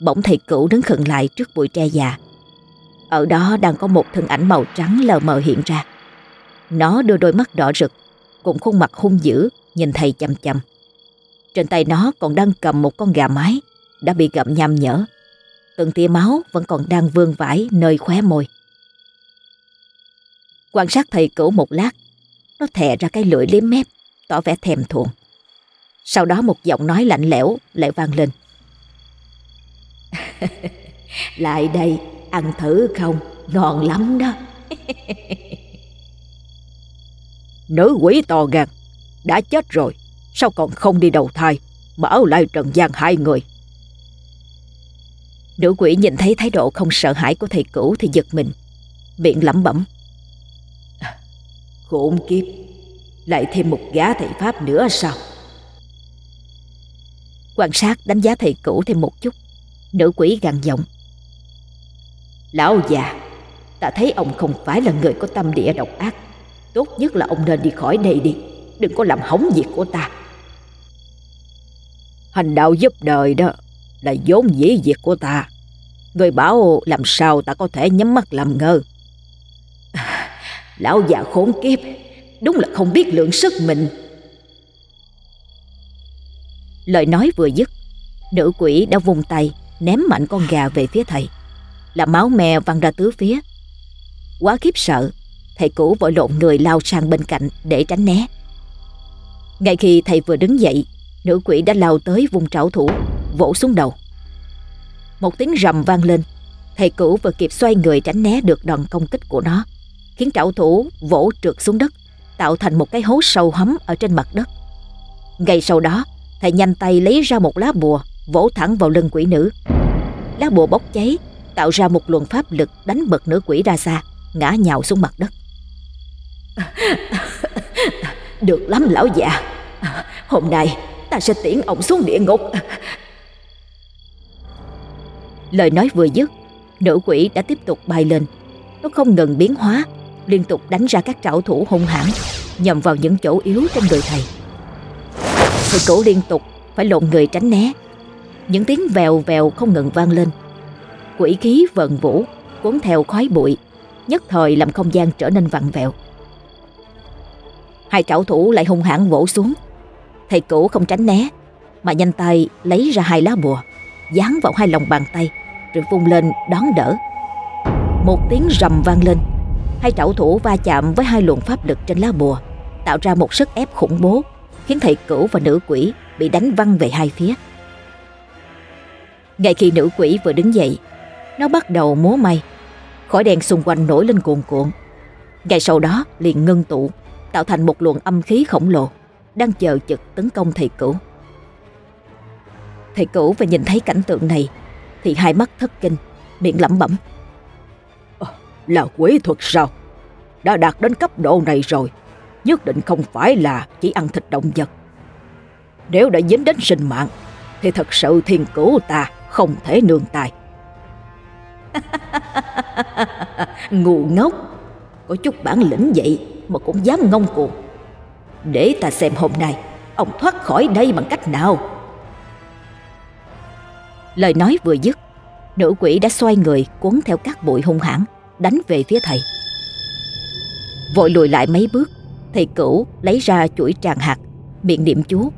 bỗng thầy cửu đứng khựng lại trước bụi tre già. Ở đó đang có một thân ảnh màu trắng lờ mờ hiện ra. Nó đưa đôi mắt đỏ rực, cùng khuôn mặt hung dữ, nhìn thầy chăm chăm. Trên tay nó còn đang cầm một con gà mái, đã bị gặm nham nhở. Từng tia máu vẫn còn đang vương vãi nơi khóe môi. Quan sát thầy cửu một lát, nó thè ra cái lưỡi liếm mép, tỏ vẻ thèm thuồng. Sau đó một giọng nói lạnh lẽo lại vang lên. Lại đây, ăn thử không, ngon lắm đó. Nữ quỷ to gan, đã chết rồi, sao còn không đi đầu thai, mà ở lại trần gian hai người. Nữ quỷ nhìn thấy thái độ không sợ hãi của thầy cửu thì giật mình, miệng lẩm bẩm. Khốn kiếp, lại thêm một gã thầy Pháp nữa sao? Quan sát đánh giá thầy cũ thêm một chút. Nữ quỷ gằn giọng. Lão già, Ta thấy ông không phải là người có tâm địa độc ác. Tốt nhất là ông nên đi khỏi đây đi, Đừng có làm hỏng việc của ta. Hành đạo giúp đời đó Là vốn dĩ việc của ta. Người bảo làm sao ta có thể nhắm mắt làm ngơ? Lão già khốn kiếp, Đúng là không biết lượng sức mình. Lời nói vừa dứt, Nữ quỷ đã vùng tay, Ném mạnh con gà về phía thầy. Làm máu me văng ra tứ phía. Quá khiếp sợ, Thầy cũ vội lộn người lao sang bên cạnh Để tránh né. Ngay khi thầy vừa đứng dậy, Nữ quỷ đã lao tới vùng trảo thủ, Vỗ xuống đầu. Một tiếng rầm vang lên, Thầy cũ vừa kịp xoay người tránh né được đòn công kích của nó, Khiến trảo thủ vỗ trượt xuống đất, Tạo thành một cái hố sâu hấm ở trên mặt đất. Ngay sau đó Thầy nhanh tay lấy ra một lá bùa, Vỗ thẳng vào lưng quỷ nữ. Lá bùa bốc cháy, Tạo ra một luồng pháp lực đánh bật nữ quỷ ra xa, Ngã nhào xuống mặt đất. Được lắm lão già. Hôm nay, ta sẽ tiễn ông xuống địa ngục. Lời nói vừa dứt, Nữ quỷ đã tiếp tục bay lên. Nó không ngừng biến hóa, Liên tục đánh ra các trảo thủ hung hãn, Nhằm vào những chỗ yếu trên người thầy. Thầy cổ liên tục, phải lộn người tránh né. Những tiếng vèo vèo không ngừng vang lên. Quỷ khí vần vũ, Cuốn theo khói bụi, Nhất thời làm không gian trở nên vặn vẹo. Hai trảo thủ lại hung hãn vỗ xuống. Thầy cũ không tránh né, Mà nhanh tay lấy ra hai lá bùa, Dán vào hai lòng bàn tay, Rồi vung lên đón đỡ. Một tiếng rầm vang lên. Hai trảo thủ va chạm với hai luồng pháp lực trên lá bùa, Tạo ra một sức ép khủng bố khiến thầy cửu và nữ quỷ bị đánh văng về hai phía. Ngay khi nữ quỷ vừa đứng dậy, nó bắt đầu múa may. Khói đèn xung quanh nổi lên cuồn cuộn. Ngay sau đó liền ngưng tụ, tạo thành một luồng âm khí khổng lồ, đang chờ chực tấn công thầy cửu. Thầy cửu vừa nhìn thấy cảnh tượng này, thì hai mắt thất kinh, miệng lẩm bẩm. Ờ, là quỷ thuật sao? Đã đạt đến cấp độ này rồi nhất định không phải là chỉ ăn thịt động vật. Nếu đã dính đến sinh mạng, thì thật sự thiên cửu ta không thể nương tay. Ngu ngốc, có chút bản lĩnh vậy mà cũng dám ngông cuồng. Để ta xem hôm nay ông thoát khỏi đây bằng cách nào. Lời nói vừa dứt, nữ quỷ đã xoay người cuốn theo các bụi hung hãn đánh về phía thầy. Vội lùi lại mấy bước, Thầy cửu lấy ra chuỗi tràng hạt Miệng niệm chú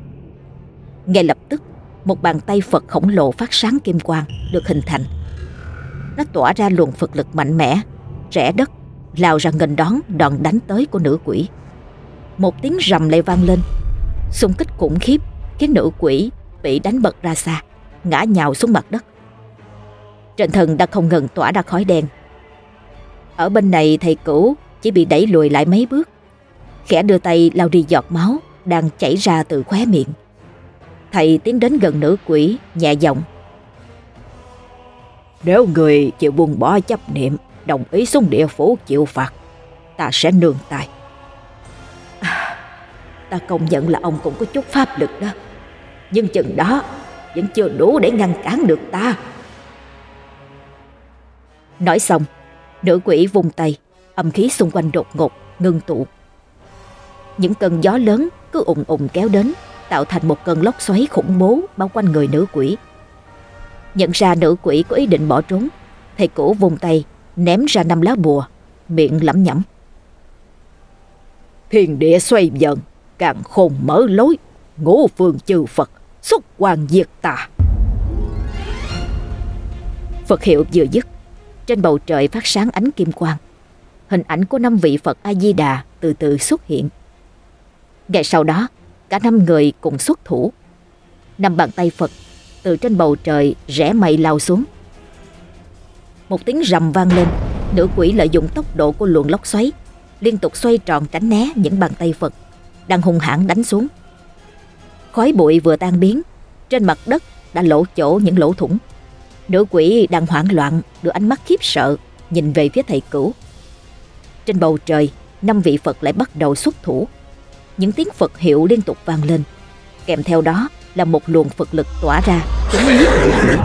Ngay lập tức Một bàn tay Phật khổng lồ phát sáng kim quang Được hình thành Nó tỏa ra luồng Phật lực mạnh mẽ Rẽ đất lao ra nghênh đón đòn đánh tới của nữ quỷ. Một tiếng rầm lại vang lên, xung kích khủng khiếp khiến nữ quỷ bị đánh bật ra xa, ngã nhào xuống mặt đất. Trên thân đã không ngừng tỏa ra khói đen. Ở bên này thầy cửu chỉ bị đẩy lùi lại mấy bước, khẽ đưa tay lau đi giọt máu đang chảy ra từ khóe miệng. Thầy tiến đến gần nữ quỷ, nhẹ giọng. Nếu người chịu buông bỏ chấp niệm, đồng ý xuống địa phủ chịu phạt, ta sẽ nương tay. À, ta công nhận là ông cũng có chút pháp lực đó. Nhưng chừng đó vẫn chưa đủ để ngăn cản được ta. Nói xong, nữ quỷ vùng tay, âm khí xung quanh đột ngột, ngưng tụ. Những cơn gió lớn cứ ùng ùng kéo đến, tạo thành một cơn lốc xoáy khủng bố bao quanh người nữ quỷ. Nhận ra nữ quỷ có ý định bỏ trốn, thầy cổ vùng tay, ném ra năm lá bùa, miệng lẩm nhẩm. Thiên địa xoay dần, càng khôn mở lối, ngũ phương trừ Phật, xuất quan diệt tà. Phật hiệu vừa dứt, trên bầu trời phát sáng ánh kim quang. Hình ảnh của năm vị Phật A-di-đà từ từ xuất hiện. Ngay sau đó, cả năm người cùng xuất thủ. Năm bàn tay Phật từ trên bầu trời rẽ mây lao xuống. Một tiếng rầm vang lên, nữ quỷ lợi dụng tốc độ của luồng lốc xoáy, liên tục xoay tròn tránh né những bàn tay Phật đang hung hãn đánh xuống. Khói bụi vừa tan biến, trên mặt đất đã lỗ chỗ những lỗ thủng. Nữ quỷ đang hoảng loạn, đưa ánh mắt khiếp sợ nhìn về phía thầy cửu. Trên bầu trời, năm vị Phật lại bắt đầu xuất thủ. Những tiếng Phật hiệu liên tục vang lên. Kèm theo đó là một luồng Phật lực tỏa ra, chúng nhiếp nữ.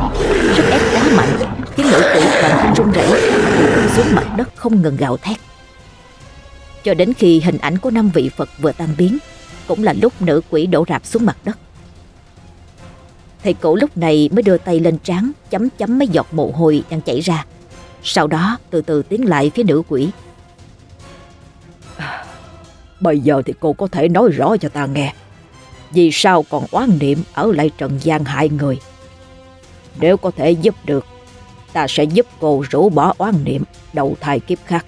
Sức ép quá mạnh, khiến nữ quỷ toàn thân run rẩy, xuống mặt đất không ngừng gào thét. Cho đến khi hình ảnh của năm vị Phật vừa tan biến, cũng là lúc nữ quỷ đổ rạp xuống mặt đất. Thầy cổ lúc này mới đưa tay lên trán chấm chấm mấy giọt mồ hôi đang chảy ra. Sau đó từ từ tiến lại phía nữ quỷ. Bây giờ thì cô có thể nói rõ cho ta nghe. Vì sao còn oán niệm ở lại trần gian hại người? Nếu có thể giúp được, ta sẽ giúp cô rũ bỏ oán niệm đầu thai kiếp khác.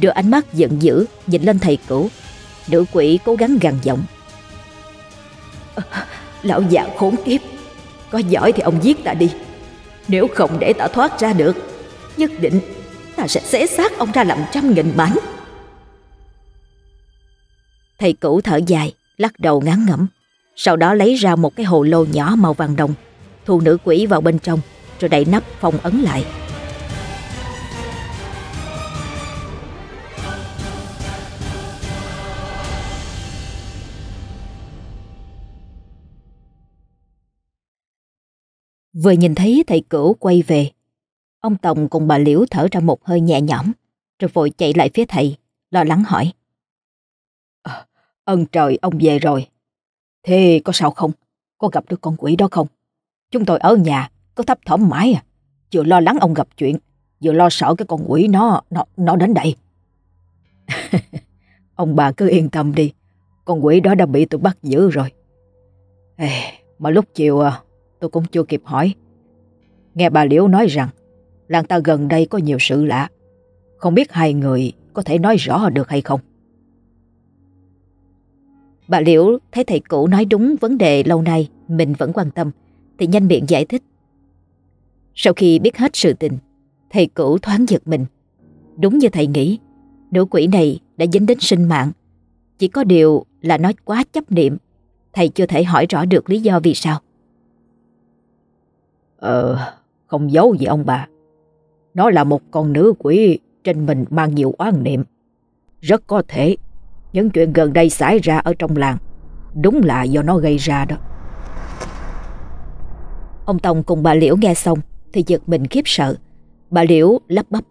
Đưa ánh mắt giận dữ nhìn lên thầy cửu, nữ quỷ cố gắng gằn giọng. Lão già khốn kiếp, có giỏi thì ông giết ta đi. Nếu không để ta thoát ra được, nhất định ta sẽ xé xác ông ra làm trăm nghìn mảnh. Thầy cửu thở dài, lắc đầu ngán ngẩm. Sau đó lấy ra một cái hồ lô nhỏ màu vàng đồng, thu nữ quỷ vào bên trong, rồi đậy nắp phong ấn lại. Vừa nhìn thấy thầy cửu quay về, ông Tòng cùng bà Liễu thở ra một hơi nhẹ nhõm, rồi vội chạy lại phía thầy, lo lắng hỏi. À, ơn trời ông về rồi. Thế có sao không? Có gặp được con quỷ đó không? Chúng tôi ở nhà, có thấp thỏm mãi à. Vừa lo lắng ông gặp chuyện, vừa lo sợ cái con quỷ nó, nó, nó đến đây. ông bà cứ yên tâm đi, con quỷ đó đã bị tôi bắt giữ rồi. Ê, mà lúc chiều à, tôi cũng chưa kịp hỏi. Nghe bà Liễu nói rằng làng ta gần đây có nhiều sự lạ. Không biết hai người có thể nói rõ được hay không? Bà Liễu thấy thầy cũ nói đúng vấn đề lâu nay mình vẫn quan tâm thì nhanh miệng giải thích. Sau khi biết hết sự tình, thầy cũ thoáng giật mình. Đúng như thầy nghĩ, nữ quỷ này đã dính đến sinh mạng. Chỉ có điều là nói quá chấp niệm, thầy chưa thể hỏi rõ được lý do vì sao. Ờ, không giấu gì ông bà. Nó là một con nữ quỷ trên mình mang nhiều oán niệm. Rất có thể những chuyện gần đây xảy ra ở trong làng đúng là do nó gây ra đó. Ông Tông cùng bà Liễu nghe xong thì giật mình khiếp sợ. Bà Liễu lắp bắp.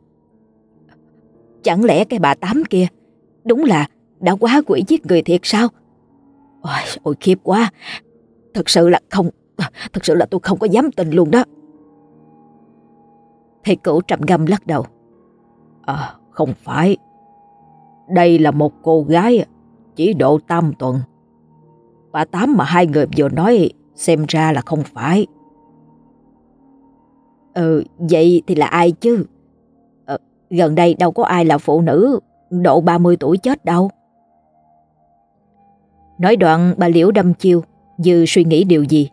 Chẳng lẽ cái bà Tám kia đúng là đã quá quỷ giết người thiệt sao? Ôi, ôi khiếp quá. Thật sự là không Thật sự là tôi không có dám tin luôn đó. Thầy cửu trầm ngâm lắc đầu. À, không phải. Đây là một cô gái chỉ độ tam tuần. Bà Tám mà hai người vừa nói xem ra là không phải. Ừ, vậy thì là ai chứ? Ừ, Gần đây đâu có ai là phụ nữ độ 30 tuổi chết đâu. Nói đoạn bà Liễu đâm chiêu, như suy nghĩ điều gì.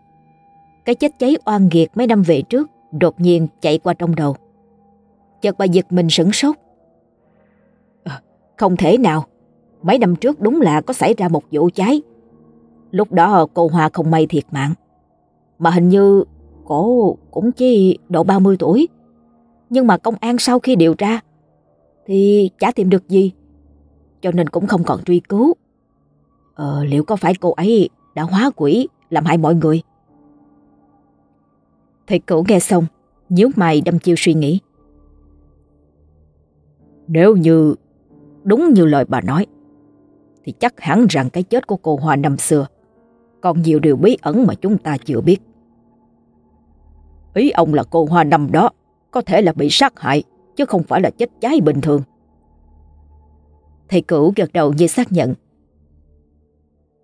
Cái chết cháy oan nghiệt mấy năm về trước đột nhiên chạy qua trong đầu. Chợt bà giật mình sửng sốt. À, không thể nào, mấy năm trước đúng là có xảy ra một vụ cháy. Lúc đó cô Hoa không may thiệt mạng. Mà hình như cổ cũng chỉ độ 30 tuổi. Nhưng mà công an sau khi điều tra thì chả tìm được gì. Cho nên cũng không còn truy cứu. Ờ, liệu có phải cô ấy đã hóa quỷ làm hại mọi người? Thầy cửu nghe xong, nhíu mày đâm chiêu suy nghĩ. Nếu như đúng như lời bà nói, thì chắc hẳn rằng cái chết của cô Hoa năm xưa còn nhiều điều bí ẩn mà chúng ta chưa biết. Ý ông là cô Hoa năm đó có thể là bị sát hại chứ không phải là chết cháy bình thường. Thầy cửu gật đầu như xác nhận.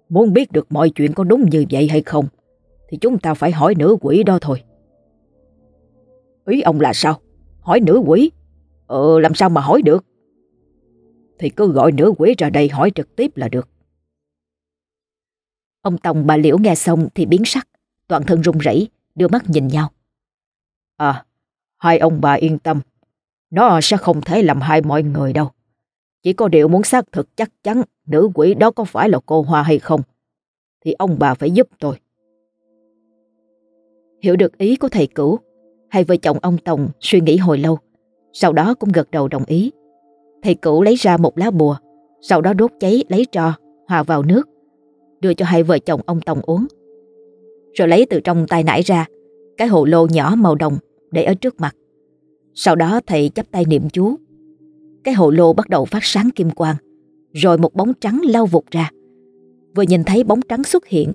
Muốn biết được mọi chuyện có đúng như vậy hay không thì chúng ta phải hỏi nữ quỷ đó thôi. Ý ông là sao? Hỏi nữ quỷ? Ờ làm sao mà hỏi được? Thì cứ gọi nữ quỷ ra đây hỏi trực tiếp là được. Ông Tòng bà Liễu nghe xong thì biến sắc, toàn thân run rẩy, đưa mắt nhìn nhau. À, hai ông bà yên tâm, nó sẽ không thể làm hại mọi người đâu. Chỉ có điều muốn xác thực chắc chắn nữ quỷ đó có phải là cô Hoa hay không, thì ông bà phải giúp tôi. Hiểu được ý của thầy cửu, hai vợ chồng ông Tòng suy nghĩ hồi lâu, sau đó cũng gật đầu đồng ý. Thầy cửu lấy ra một lá bùa, sau đó đốt cháy lấy tro, hòa vào nước, đưa cho hai vợ chồng ông Tòng uống. Rồi lấy từ trong tay nải ra cái hồ lô nhỏ màu đồng để ở trước mặt. Sau đó thầy chắp tay niệm chú. Cái hồ lô bắt đầu phát sáng kim quang, rồi một bóng trắng lao vụt ra. Vừa nhìn thấy bóng trắng xuất hiện,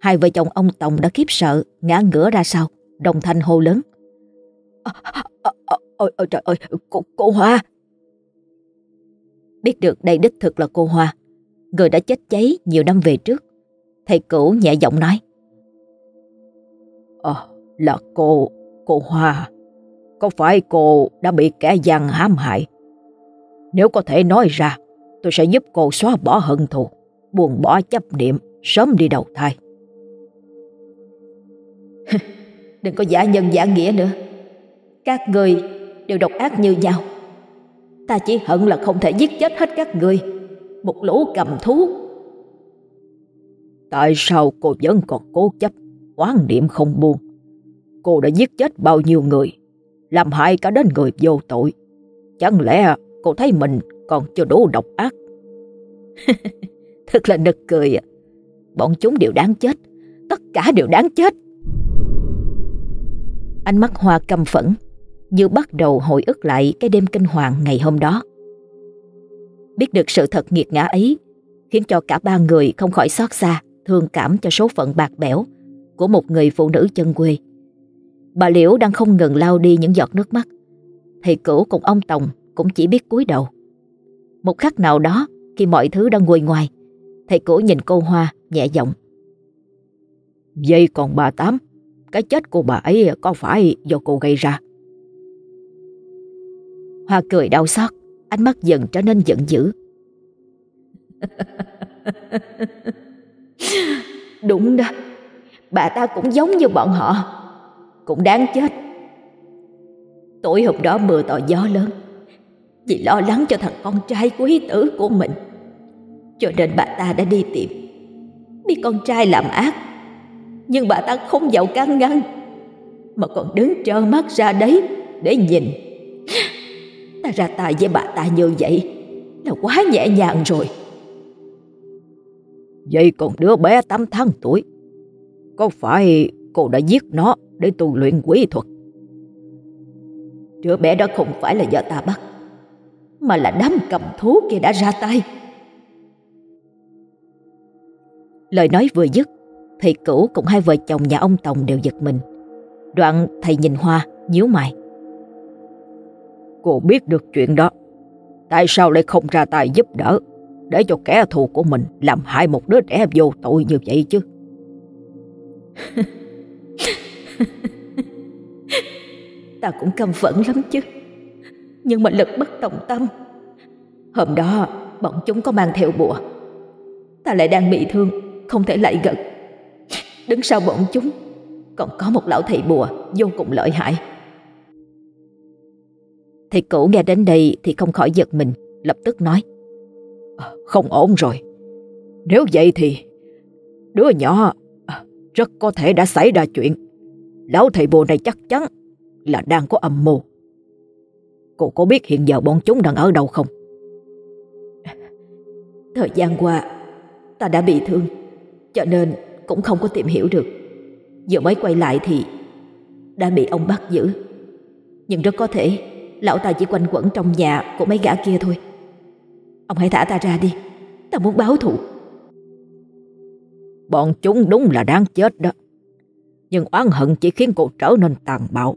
hai vợ chồng ông Tòng đã khiếp sợ, ngã ngửa ra sau, đồng thanh hô lớn. À, Ôi, ôi trời ơi, cô, cô Hoa! Biết được đây đích thực là cô Hoa, người đã chết cháy nhiều năm về trước. Thầy cửu nhẹ giọng nói. Ờ, là cô, cô Hoa. Có phải cô đã bị kẻ gian hãm hại? Nếu có thể nói ra, tôi sẽ giúp cô xóa bỏ hận thù, buồn bỏ chấp niệm, sớm đi đầu thai. Đừng có giả nhân giả nghĩa nữa. Các người đều độc ác như nhau. Ta chỉ hận là không thể giết chết hết các người. Một lũ cầm thú. Tại sao cô vẫn còn cố chấp, Quán niệm không buông? Cô đã giết chết bao nhiêu người, làm hại cả đến người vô tội. Chẳng lẽ cô thấy mình còn chưa đủ độc ác? Thật là nực cười à. Bọn chúng đều đáng chết, tất cả đều đáng chết. Ánh mắt Hoa căm phẫn, như bắt đầu hồi ức lại cái đêm kinh hoàng ngày hôm đó. Biết được sự thật nghiệt ngã ấy, khiến cho cả ba người không khỏi xót xa, thương cảm cho số phận bạc bẽo của một người phụ nữ chân quê. Bà Liễu đang không ngừng lau đi những giọt nước mắt. Thầy cửu cùng ông Tòng cũng chỉ biết cúi đầu. Một khắc nào đó, khi mọi thứ đang nguôi ngoài, thầy cửu nhìn cô Hoa nhẹ giọng. Vậy còn bà Tám, cái chết của bà ấy có phải do cô gây ra? Hoa cười đau xót, ánh mắt dần trở nên giận dữ. Đúng đó, bà ta cũng giống như bọn họ, cũng đáng chết. Tối hôm đó mưa to gió lớn, vì lo lắng cho thằng con trai quý tử của mình, cho nên bà ta đã đi tìm. Biết con trai làm ác, nhưng bà ta không giàu can ngăn, mà còn đứng trơ mắt ra đấy để nhìn Ta ra tay với bà ta như vậy Là quá nhẹ nhàng rồi. Vậy còn đứa bé 8 tháng tuổi, Có phải cô đã giết nó Để tu luyện quỷ thuật? Đứa bé đó không phải là do ta bắt, Mà là đám cầm thú kia đã ra tay. Lời nói vừa dứt, Thầy cửu cùng hai vợ chồng nhà ông Tòng đều giật mình. Đoạn thầy nhìn Hoa, nhíu mày. Cô biết được chuyện đó. Tại sao lại không ra tay giúp đỡ, Để cho kẻ thù của mình Làm hại một đứa trẻ vô tội như vậy chứ? Ta cũng căm phẫn lắm chứ. Nhưng mà lực bất tòng tâm. Hôm đó, bọn chúng có mang theo bùa. Ta lại đang bị thương, Không thể lại gần. Đứng sau bọn chúng, Còn có một lão thầy bùa vô cùng lợi hại. Thầy cũ nghe đến đây Thì không khỏi giật mình Lập tức nói. À, Không ổn rồi. Nếu vậy thì Đứa nhỏ à, Rất có thể đã xảy ra chuyện. Lão thầy bùa này chắc chắn Là đang có âm mưu. Cô có biết hiện giờ bọn chúng đang ở đâu không? Thời gian qua Ta đã bị thương Cho nên cũng không có tìm hiểu được. Giờ mới quay lại thì Đã bị ông bắt giữ. Nhưng rất có thể Lão ta chỉ quanh quẩn trong nhà của mấy gã kia thôi. Ông hãy thả ta ra đi. Ta muốn báo thù. Bọn chúng đúng là đáng chết đó. Nhưng oán hận chỉ khiến cô trở nên tàn bạo.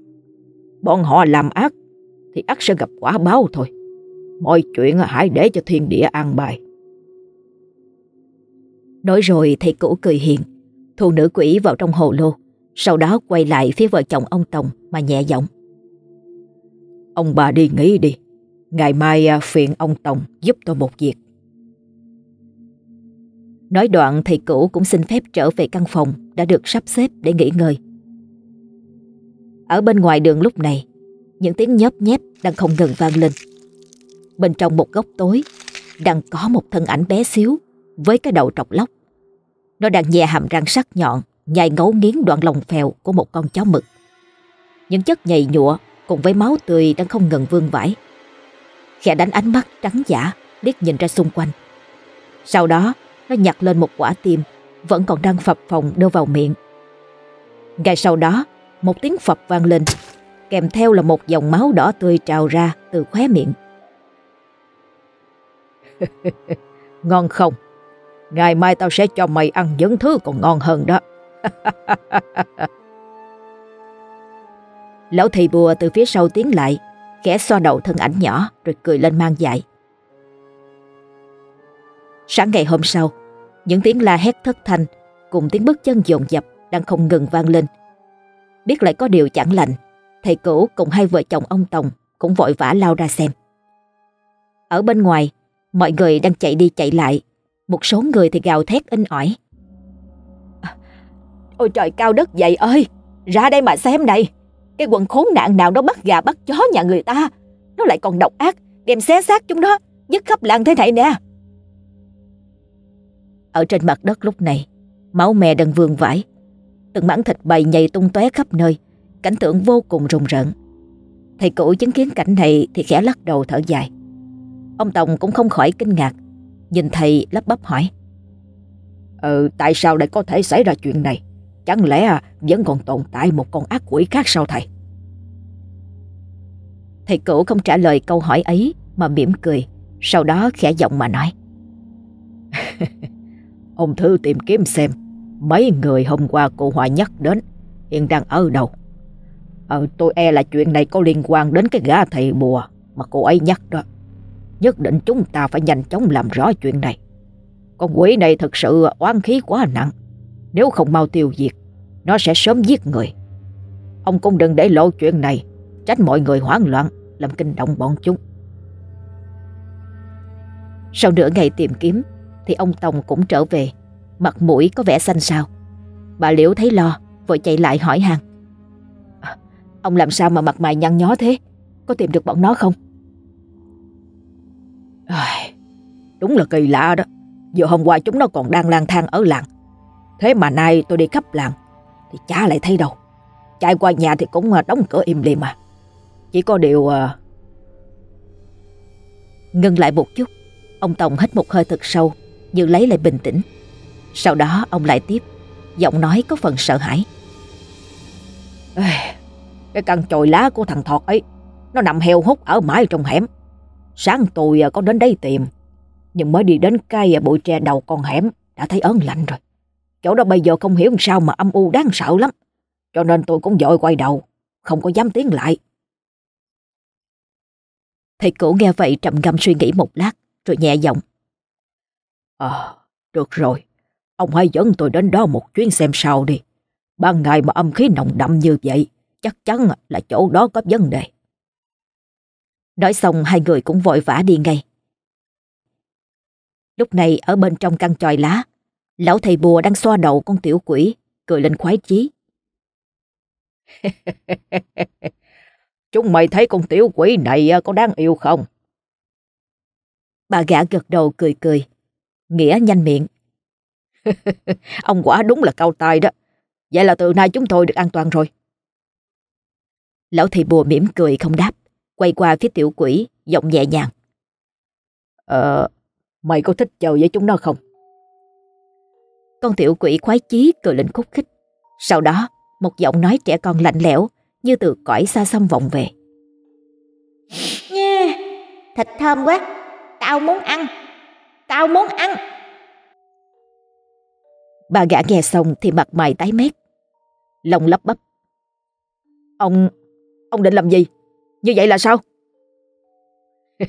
Bọn họ làm ác Thì ác sẽ gặp quả báo thôi. Mọi chuyện hãy để cho thiên địa an bài. Nói rồi thầy cũ cười hiền. Thu nữ quỷ vào trong hồ lô Sau đó quay lại phía vợ chồng ông Tòng Mà nhẹ giọng Ông bà đi nghỉ đi Ngày mai à, phiền ông tổng giúp tôi một việc Nói đoạn thầy cũ cũng xin phép trở về căn phòng Đã được sắp xếp để nghỉ ngơi Ở bên ngoài đường lúc này Những tiếng nhớp nhép đang không ngừng vang lên Bên trong một góc tối Đang có một thân ảnh bé xíu với cái đầu trọc lóc. Nó đang nhè hàm răng sắc nhọn, nhai ngấu nghiến đoạn lòng phèo của một con chó mực. Những chất nhầy nhụa cùng với máu tươi đang không ngừng vương vãi. Khẽ đánh ánh mắt trắng giả, liếc nhìn ra xung quanh. Sau đó, nó nhặt lên một quả tim, vẫn còn đang phập phồng đưa vào miệng. Ngay sau đó, một tiếng phập vang lên, kèm theo là một dòng máu đỏ tươi trào ra từ khóe miệng. Ngon không? Ngày mai tao sẽ cho mày ăn những thứ còn ngon hơn đó. Lão thầy bùa từ phía sau tiến lại, khẽ xoa đầu thân ảnh nhỏ rồi cười lên mang dại. Sáng ngày hôm sau, những tiếng la hét thất thanh cùng tiếng bước chân dồn dập đang không ngừng vang lên. Biết lại có điều chẳng lành, thầy cũ cùng hai vợ chồng ông Tòng cũng vội vã lao ra xem. Ở bên ngoài, mọi người đang chạy đi chạy lại một số người thì gào thét in ỏi. Ôi trời cao đất dậy ơi, ra đây mà xem này. Cái quần khốn nạn nào đó bắt gà bắt chó nhà người ta. Nó lại còn độc ác, đem xé xác chúng đó, dứt khắp làng thế này nè. Ở trên mặt đất lúc này, máu me đang vương vãi. Từng mảng thịt bầy nhầy tung tóe khắp nơi, cảnh tượng vô cùng rùng rợn. Thầy cụ chứng kiến cảnh này thì khẽ lắc đầu thở dài. Ông Tòng cũng không khỏi kinh ngạc Nhìn thầy lắp bắp hỏi Ừ tại sao lại có thể xảy ra chuyện này Chẳng lẽ vẫn còn tồn tại một con ác quỷ khác sao thầy Thầy cửu không trả lời câu hỏi ấy Mà mỉm cười, Sau đó khẽ giọng mà nói Ông Thư tìm kiếm xem, Mấy người hôm qua cô Hòa nhắc đến, Hiện đang ở đâu Ờ tôi e là chuyện này có liên quan đến cái gã thầy bùa Mà cô ấy nhắc đó Nhất định chúng ta phải nhanh chóng làm rõ chuyện này. Con quỷ này thật sự oán khí quá nặng. Nếu không mau tiêu diệt, nó sẽ sớm giết người. Ông cũng đừng để lộ chuyện này, tránh mọi người hoảng loạn, làm kinh động bọn chúng. Sau nửa ngày tìm kiếm, thì ông Tòng cũng trở về, mặt mũi có vẻ xanh xao. Bà Liễu thấy lo, vội chạy lại hỏi hàng. À, ông làm sao mà mặt mày nhăn nhó thế? Có tìm được bọn nó không? Đúng là kỳ lạ đó. Giờ hôm qua chúng nó còn đang lang thang ở làng. Thế mà nay tôi đi khắp làng thì cha lại thấy đâu. Chạy qua nhà thì cũng à, đóng cửa im lìm mà. Chỉ có điều... À, Ngưng lại một chút, ông Tòng hít một hơi thật sâu như lấy lại bình tĩnh. Sau đó ông lại tiếp, giọng nói có phần sợ hãi. Cái căn chồi lá của thằng Thọt ấy, nó nằm heo hút ở mãi trong hẻm. Sáng tôi à, có đến đây tìm, nhưng mới đi đến cây bụi tre đầu con hẻm đã thấy ớn lạnh rồi. Chỗ đó bây giờ không hiểu sao mà âm u đáng sợ lắm. Cho nên tôi cũng dội quay đầu, không có dám tiến lại. Thầy cổ nghe vậy trầm ngâm suy nghĩ một lát, rồi nhẹ giọng. À, được rồi. Ông hãy dẫn tôi đến đó một chuyến xem sao đi. Ban ngày mà âm khí nồng đậm như vậy, chắc chắn là chỗ đó có vấn đề. Nói xong hai người cũng vội vã đi ngay. Lúc này ở bên trong căn tròi lá, lão thầy bùa đang xoa đầu con tiểu quỷ, cười lên khoái chí. Chúng mày thấy con tiểu quỷ này có đáng yêu không? Bà gã gật đầu cười cười. Nghĩa nhanh miệng. Ông quả đúng là cao tài đó. Vậy là từ nay chúng tôi được an toàn rồi. Lão thầy bùa mỉm cười không đáp. Quay qua phía tiểu quỷ, giọng nhẹ nhàng. Ờ, mày có thích chơi với chúng nó không? Con tiểu quỷ khoái chí cười lên khúc khích. Sau đó, một giọng nói trẻ con lạnh lẽo như từ cõi xa xăm vọng về. Nha, thịt thơm quá, tao muốn ăn, tao muốn ăn. Bà gã nghe xong thì mặt mày tái mét. Lòng lắp bắp. Ông, ông định làm gì? Như vậy là sao?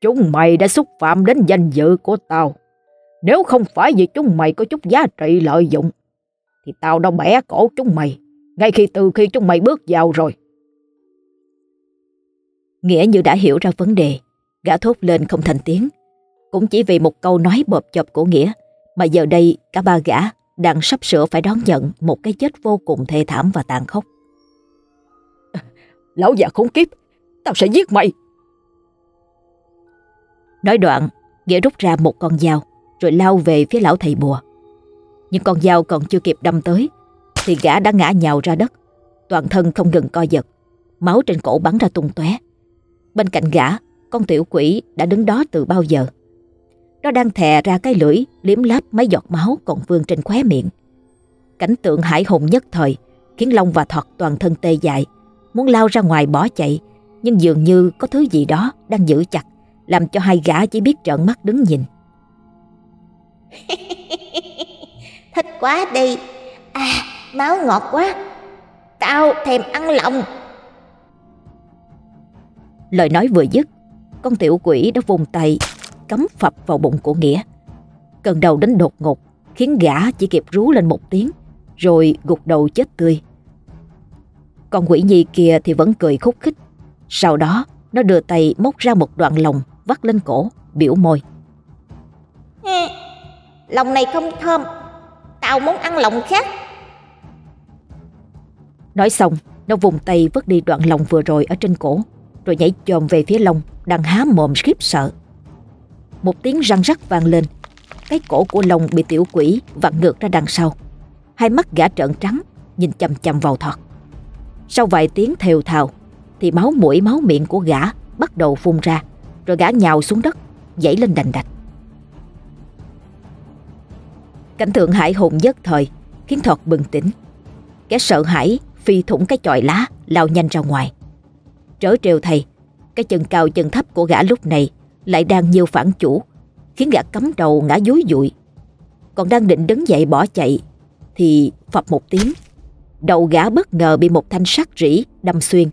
chúng mày đã xúc phạm đến danh dự của tao. Nếu không phải vì chúng mày có chút giá trị lợi dụng, thì tao đã bẻ cổ chúng mày, ngay khi từ khi chúng mày bước vào rồi. Nghĩa như đã hiểu ra vấn đề, gã thốt lên không thành tiếng. Cũng chỉ vì một câu nói bộp chộp của Nghĩa, mà giờ đây cả ba gã đang sắp sửa phải đón nhận một cái chết vô cùng thê thảm và tàn khốc. Lão già khốn kiếp, tao sẽ giết mày. Nói đoạn, Nghĩa rút ra một con dao, rồi lao về phía lão thầy bùa. Nhưng con dao còn chưa kịp đâm tới, thì gã đã ngã nhào ra đất, toàn thân không ngừng co giật, máu trên cổ bắn ra tung tóe. Bên cạnh gã, con tiểu quỷ đã đứng đó từ bao giờ. Nó đang thè ra cái lưỡi, liếm láp mấy giọt máu còn vương trên khóe miệng. Cảnh tượng hải hùng nhất thời khiến Long và Thọt toàn thân tê dại, muốn lao ra ngoài bỏ chạy, nhưng dường như có thứ gì đó đang giữ chặt, làm cho hai gã chỉ biết trợn mắt đứng nhìn. Thích quá đi, à, máu ngọt quá, tao thèm ăn lòng. Lời nói vừa dứt, con tiểu quỷ đã vùng tay cắm phập vào bụng của Nghĩa. Cơn đầu đến đột ngột khiến gã chỉ kịp rú lên một tiếng rồi gục đầu chết tươi. Con quỷ nhi kia thì vẫn cười khúc khích. Sau đó nó đưa tay móc ra một đoạn lòng vắt lên cổ, biểu môi. Lòng này không thơm, tao muốn ăn lòng khác. Nói xong, nó vùng tay vứt đi đoạn lòng vừa rồi ở trên cổ rồi nhảy chồm về phía Long đang há mồm khiếp sợ. Một tiếng răng rắc vang lên, cái cổ của Long bị tiểu quỷ vặn ngược ra đằng sau. Hai mắt gã trợn trắng, nhìn chầm chầm vào thọt. Sau vài tiếng thều thào, thì máu mũi máu miệng của gã bắt đầu phun ra, rồi gã nhào xuống đất, dãy lên đành đạch. Cảnh tượng hải hùng nhất thời khiến Thọt bừng tỉnh. Kẻ sợ hãi phi thủng cái chòi lá lao nhanh ra ngoài. Trớ trêu thầy, cái chân cao chân thấp của gã lúc này lại đang nhiều phản chủ, khiến gã cắm đầu ngã dúi dụi. Còn đang định đứng dậy bỏ chạy, thì phập một tiếng, đầu gã bất ngờ bị một thanh sắt rỉ đâm xuyên,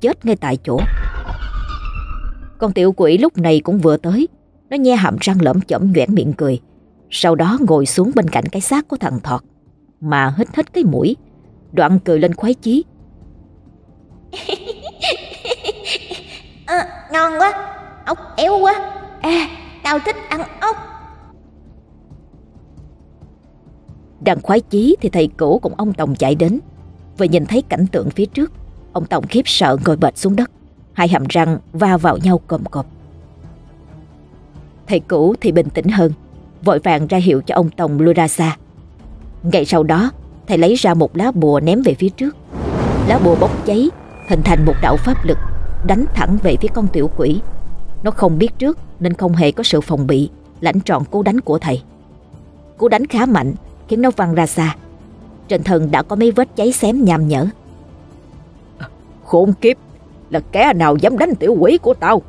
chết ngay tại chỗ. Con tiểu quỷ lúc này cũng vừa tới, nó nhe hàm răng lởm chởm nhoẻn miệng cười, sau đó ngồi xuống bên cạnh cái xác của thằng Thọt, mà hít hít cái mũi, đoạn cười lên khoái chí. à, ngon quá ốc éo quá. À tao thích ăn ốc. Đang khoái chí thì thầy cũ cùng ông Tòng chạy đến Vừa nhìn thấy cảnh tượng phía trước. Ông Tòng khiếp sợ ngồi bệt xuống đất Hai hàm răng va vào nhau cồm cộp Thầy cũ thì bình tĩnh hơn Vội vàng ra hiệu cho ông Tòng lui ra xa. Ngay sau đó Thầy lấy ra một lá bùa ném về phía trước. Lá bùa bốc cháy Hình thành một đạo pháp lực Đánh thẳng về phía con tiểu quỷ. Nó không biết trước Nên không hề có sự phòng bị Lãnh trọn cú đánh của thầy. Cú đánh khá mạnh Khiến nó văng ra xa. Trên thân đã có mấy vết cháy xém nham nhở. Khốn kiếp Là kẻ nào dám đánh tiểu quỷ của tao?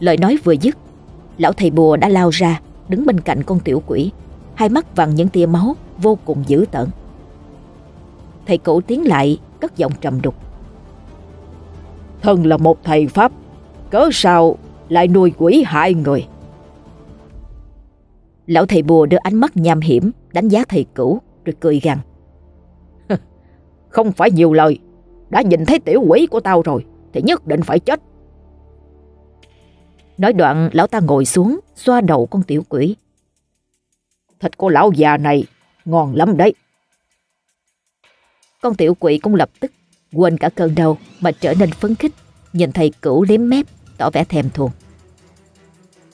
Lời nói vừa dứt Lão thầy bùa đã lao ra Đứng bên cạnh con tiểu quỷ. Hai mắt vằn những tia máu Vô cùng dữ tợn. Thầy cũ tiến lại Cất giọng trầm đục. Thân là một thầy Pháp Cớ sao lại nuôi quỷ hại người? Lão thầy bùa đưa ánh mắt nham hiểm Đánh giá thầy cũ rồi cười gằn. Không phải nhiều lời. Đã nhìn thấy tiểu quỷ của tao rồi thì nhất định phải chết. Nói đoạn lão ta ngồi xuống xoa đầu con tiểu quỷ. Thịt của lão già này ngon lắm đấy. Con tiểu quỷ cũng lập tức quên cả cơn đau mà trở nên phấn khích, nhìn thầy cửu liếm mép, tỏ vẻ thèm thuồng.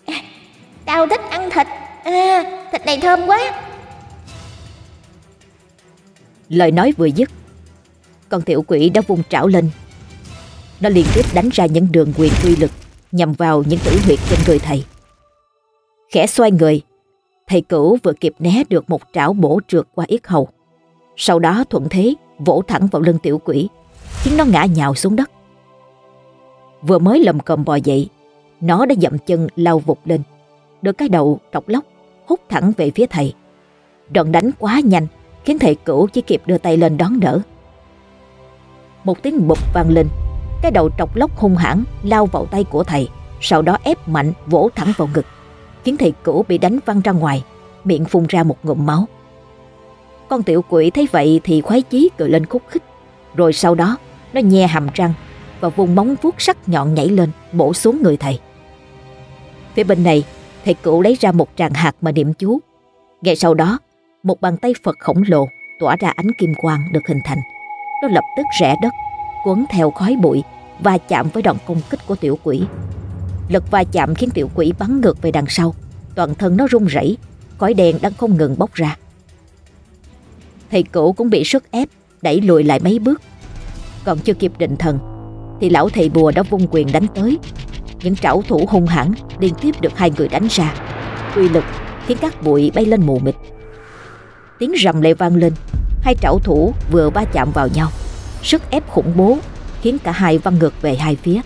À, tao thích ăn thịt, à, thịt này thơm quá. Lời nói vừa dứt, con tiểu quỷ đã vung trảo lên. Nó liên tiếp đánh ra những đường quyền quy lực nhằm vào những tử huyệt trên người thầy. Khẽ xoay người, thầy cửu vừa kịp né được một trảo bổ trượt qua yết hầu. Sau đó thuận thế vỗ thẳng vào lưng tiểu quỷ, khiến nó ngã nhào xuống đất. Vừa mới lầm cầm bò dậy, nó đã dậm chân lao vụt lên, đưa cái đầu trọc lóc hút thẳng về phía thầy. Đòn đánh quá nhanh, khiến thầy cửu chỉ kịp đưa tay lên đón đỡ. Một tiếng bụp vang lên, cái đầu trọc lóc hung hãn lao vào tay của thầy, sau đó ép mạnh vỗ thẳng vào ngực, khiến thầy cửu bị đánh văng ra ngoài, miệng phun ra một ngụm máu. Con tiểu quỷ thấy vậy thì khoái chí cười lên khúc khích, rồi sau đó nó nhe hàm răng và vùng móng vuốt sắc nhọn nhảy lên bổ xuống người thầy. Phía bên này, thầy cửu lấy ra một tràng hạt mà niệm chú. Ngay sau đó, một bàn tay Phật khổng lồ tỏa ra ánh kim quang được hình thành. Nó lập tức rẽ đất, cuốn theo khói bụi và chạm với đòn công kích của tiểu quỷ. Lực va chạm khiến tiểu quỷ bắn ngược về đằng sau, toàn thân nó rung rẩy, khói đen đang không ngừng bốc ra. Thầy cửu cũng bị sức ép, đẩy lùi lại mấy bước. Còn chưa kịp định thần, thì lão thầy bùa đã vung quyền đánh tới. Những trảo thủ hung hãn liên tiếp được hai người đánh ra. Uy lực khiến các bụi bay lên mù mịt. Tiếng rầm lại vang lên, hai trảo thủ vừa va chạm vào nhau. Sức ép khủng bố khiến cả hai văng ngược về hai phía.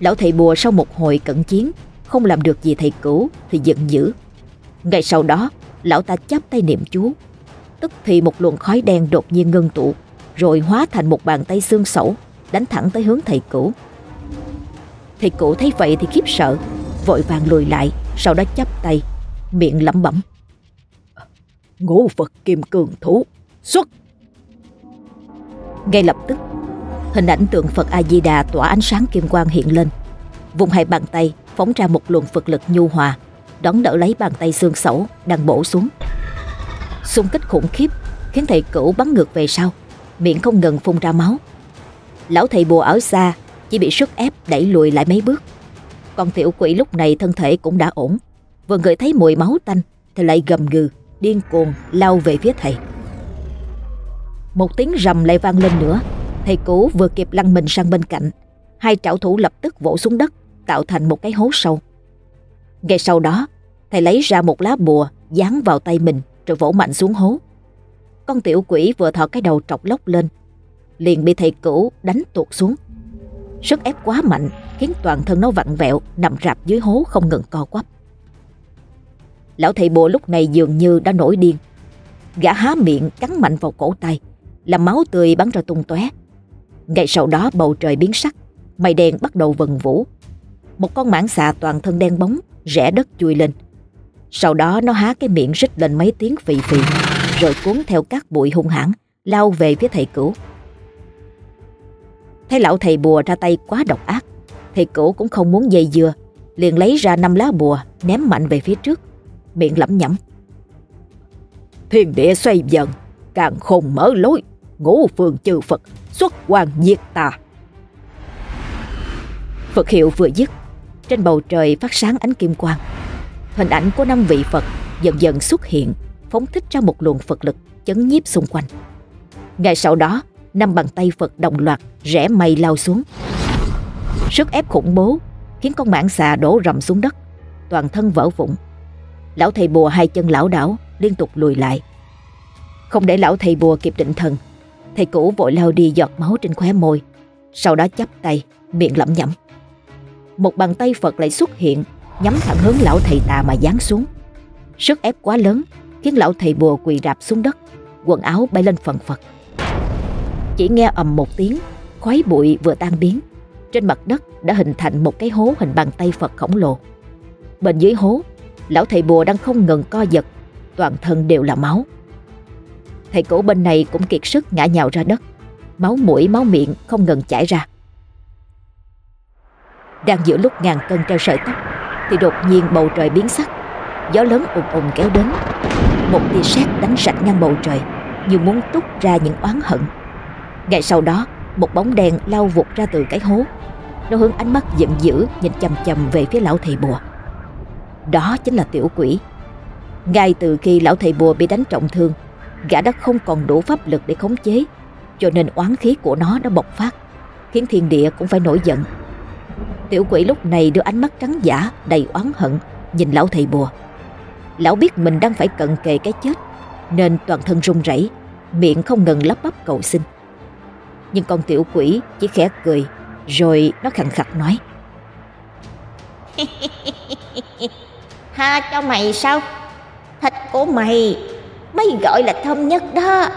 Lão thầy bùa sau một hồi cận chiến không làm được gì thầy cửu thì giận dữ. Ngay sau đó, lão ta chắp tay niệm chú. Tức thì một luồng khói đen đột nhiên ngưng tụ, rồi hóa thành một bàn tay xương sẩu đánh thẳng tới hướng thầy cửu. Thầy cửu thấy vậy thì khiếp sợ, vội vàng lùi lại, sau đó chắp tay, miệng lẩm bẩm. Ngũ Phật Kim Cường Thú, xuất! Ngay lập tức, hình ảnh tượng Phật A-di-đà tỏa ánh sáng kim quang hiện lên. Vùng hai bàn tay phóng ra một luồng Phật lực nhu hòa, đón đỡ lấy bàn tay xương sẩu đang bổ xuống. Xung kích khủng khiếp khiến thầy cửu bắn ngược về sau, miệng không ngừng phun ra máu. Lão thầy bùa ở xa chỉ bị sức ép đẩy lùi lại mấy bước. Còn tiểu quỷ lúc này thân thể cũng đã ổn, vừa ngửi thấy mùi máu tanh thì lại gầm gừ, điên cuồng lao về phía thầy. Một tiếng rầm lại vang lên nữa, thầy cũ vừa kịp lăn mình sang bên cạnh, hai trảo thủ lập tức vỗ xuống đất, tạo thành một cái hố sâu. Ngay sau đó, thầy lấy ra một lá bùa dán vào tay mình rồi vỗ mạnh xuống hố. Con tiểu quỷ vừa thọ cái đầu trọc lóc lên, liền bị thầy cũ đánh tuột xuống. Sức ép quá mạnh khiến toàn thân nó vặn vẹo nằm rạp dưới hố không ngừng co quắp. Lão thầy bùa lúc này dường như đã nổi điên. Gã há miệng cắn mạnh vào cổ tay, làm máu tươi bắn ra tung tóe. Ngay sau đó bầu trời biến sắc, mây đen bắt đầu vần vũ. Một con mãng xà toàn thân đen bóng rẽ đất chui lên. Sau đó nó há cái miệng rít lên mấy tiếng phì phì, rồi cuốn theo các bụi hung hãn lao về phía thầy cửu. Thấy lão thầy bùa ra tay quá độc ác, thầy cửu cũng không muốn dây dưa, liền lấy ra năm lá bùa ném mạnh về phía trước, miệng lẩm nhẩm. Thiên địa xoay dần, càng khôn mở lối, ngũ phường trừ Phật, xuất quan diệt tà. Phật hiệu vừa dứt, trên bầu trời phát sáng ánh kim quang. Hình ảnh của năm vị Phật dần dần xuất hiện, phóng thích ra một luồng Phật lực chấn nhiếp xung quanh. Ngay sau đó, năm bàn tay Phật đồng loạt rẽ mây lao xuống. Sức ép khủng bố khiến con mãng xà đổ rầm xuống đất, toàn thân vỡ vụn. Lão thầy bùa hai chân lão đảo liên tục lùi lại. Không để lão thầy bùa kịp định thần, thầy cũ vội lao đi giọt máu trên khóe môi, sau đó chắp tay, miệng lẩm nhẩm. Một bàn tay Phật lại xuất hiện, nhắm thẳng hướng lão thầy tà mà giáng xuống. Sức ép quá lớn khiến lão thầy bùa quỳ rạp xuống đất, quần áo bay lên phần phật. Chỉ nghe ầm một tiếng, khói bụi vừa tan biến. Trên mặt đất đã hình thành một cái hố hình bàn tay Phật khổng lồ. Bên dưới hố, lão thầy bùa đang không ngừng co giật, toàn thân đều là máu. Thầy cổ bên này cũng kiệt sức ngã nhào ra đất, máu mũi máu miệng không ngừng chảy ra. Đang giữa lúc ngàn cân treo sợi tóc thì đột nhiên bầu trời biến sắc, gió lớn ùn ùn kéo đến. Một tia sét đánh sạch ngang bầu trời như muốn túc ra những oán hận. Ngay sau đó, một bóng đèn lao vụt ra từ cái hố. Nó hướng ánh mắt giận dữ nhìn chầm chầm về phía lão thầy bùa. Đó chính là tiểu quỷ. Ngay từ khi lão thầy bùa bị đánh trọng thương, gã đã không còn đủ pháp lực để khống chế, cho nên oán khí của nó đã bộc phát, khiến thiên địa cũng phải nổi giận. Tiểu quỷ lúc này đưa ánh mắt trắng giả đầy oán hận nhìn lão thầy bùa. Lão biết mình đang phải cận kề cái chết, nên toàn thân run rẩy, miệng không ngừng lắp bắp cầu xin. Nhưng con tiểu quỷ chỉ khẽ cười, rồi nó khẳng khặt nói. Ha cho mày sao? Thịt của mày mới gọi là thơm nhất đó.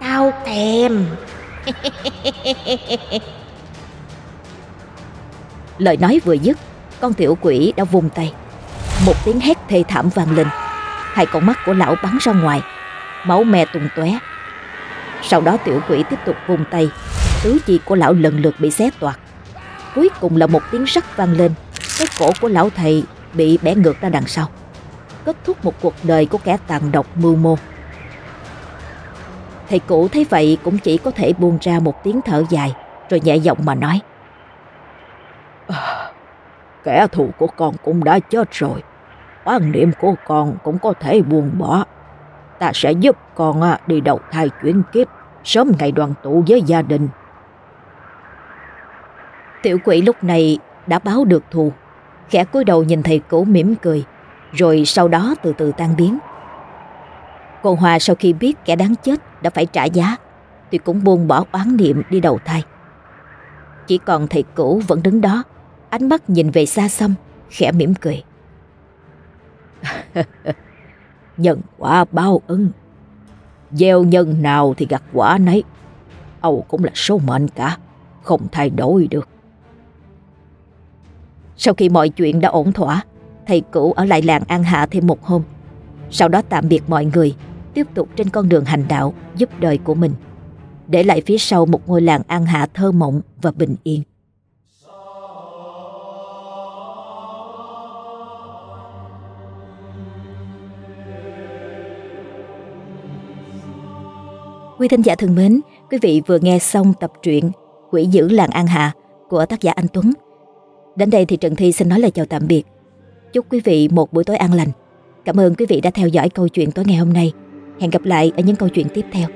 Tao thèm. Lời nói vừa dứt, con tiểu quỷ đã vung tay. Một tiếng hét thê thảm vang lên. Hai con mắt của lão bắn ra ngoài, máu me tung tóe. Sau đó tiểu quỷ tiếp tục vung tay, tứ chi của lão lần lượt bị xé toạc. Cuối cùng là một tiếng rắc vang lên, cái cổ của lão thầy bị bẻ ngược ra đằng sau. Kết thúc một cuộc đời của kẻ tàn độc mưu mô. Thầy cũ thấy vậy cũng chỉ có thể buông ra một tiếng thở dài, rồi nhẹ giọng mà nói. À, kẻ thù của con cũng đã chết rồi. Quan niệm của con cũng có thể buông bỏ. Ta sẽ giúp con à, đi đầu thai chuyển kiếp, sớm ngày đoàn tụ với gia đình. Tiểu quỷ lúc này đã báo được thù, khẽ cúi đầu nhìn thầy cũ mỉm cười, rồi sau đó từ từ tan biến. Cô Hòa sau khi biết kẻ đáng chết đã phải trả giá, thì cũng buông bỏ oán niệm đi đầu thai. Chỉ còn thầy cũ vẫn đứng đó, ánh mắt nhìn về xa xăm, khẽ mỉm cười. nhân quả bao ưng, gieo nhân nào thì gặt quả nấy. Âu cũng là số mệnh cả, không thay đổi được. Sau khi mọi chuyện đã ổn thỏa, thầy cũ ở lại làng An Hạ thêm một hôm. Sau đó tạm biệt mọi người, tiếp tục trên con đường hành đạo giúp đời của mình. Để lại phía sau một ngôi làng An Hạ thơ mộng và bình yên. Quý thính giả thân mến, quý vị vừa nghe xong tập truyện Quỷ giữ làng An Hạ của tác giả Anh Tuấn. Đến đây thì Trần Thi xin nói lời chào tạm biệt. Chúc quý vị một buổi tối an lành. Cảm ơn quý vị đã theo dõi câu chuyện tối ngày hôm nay. Hẹn gặp lại ở những câu chuyện tiếp theo.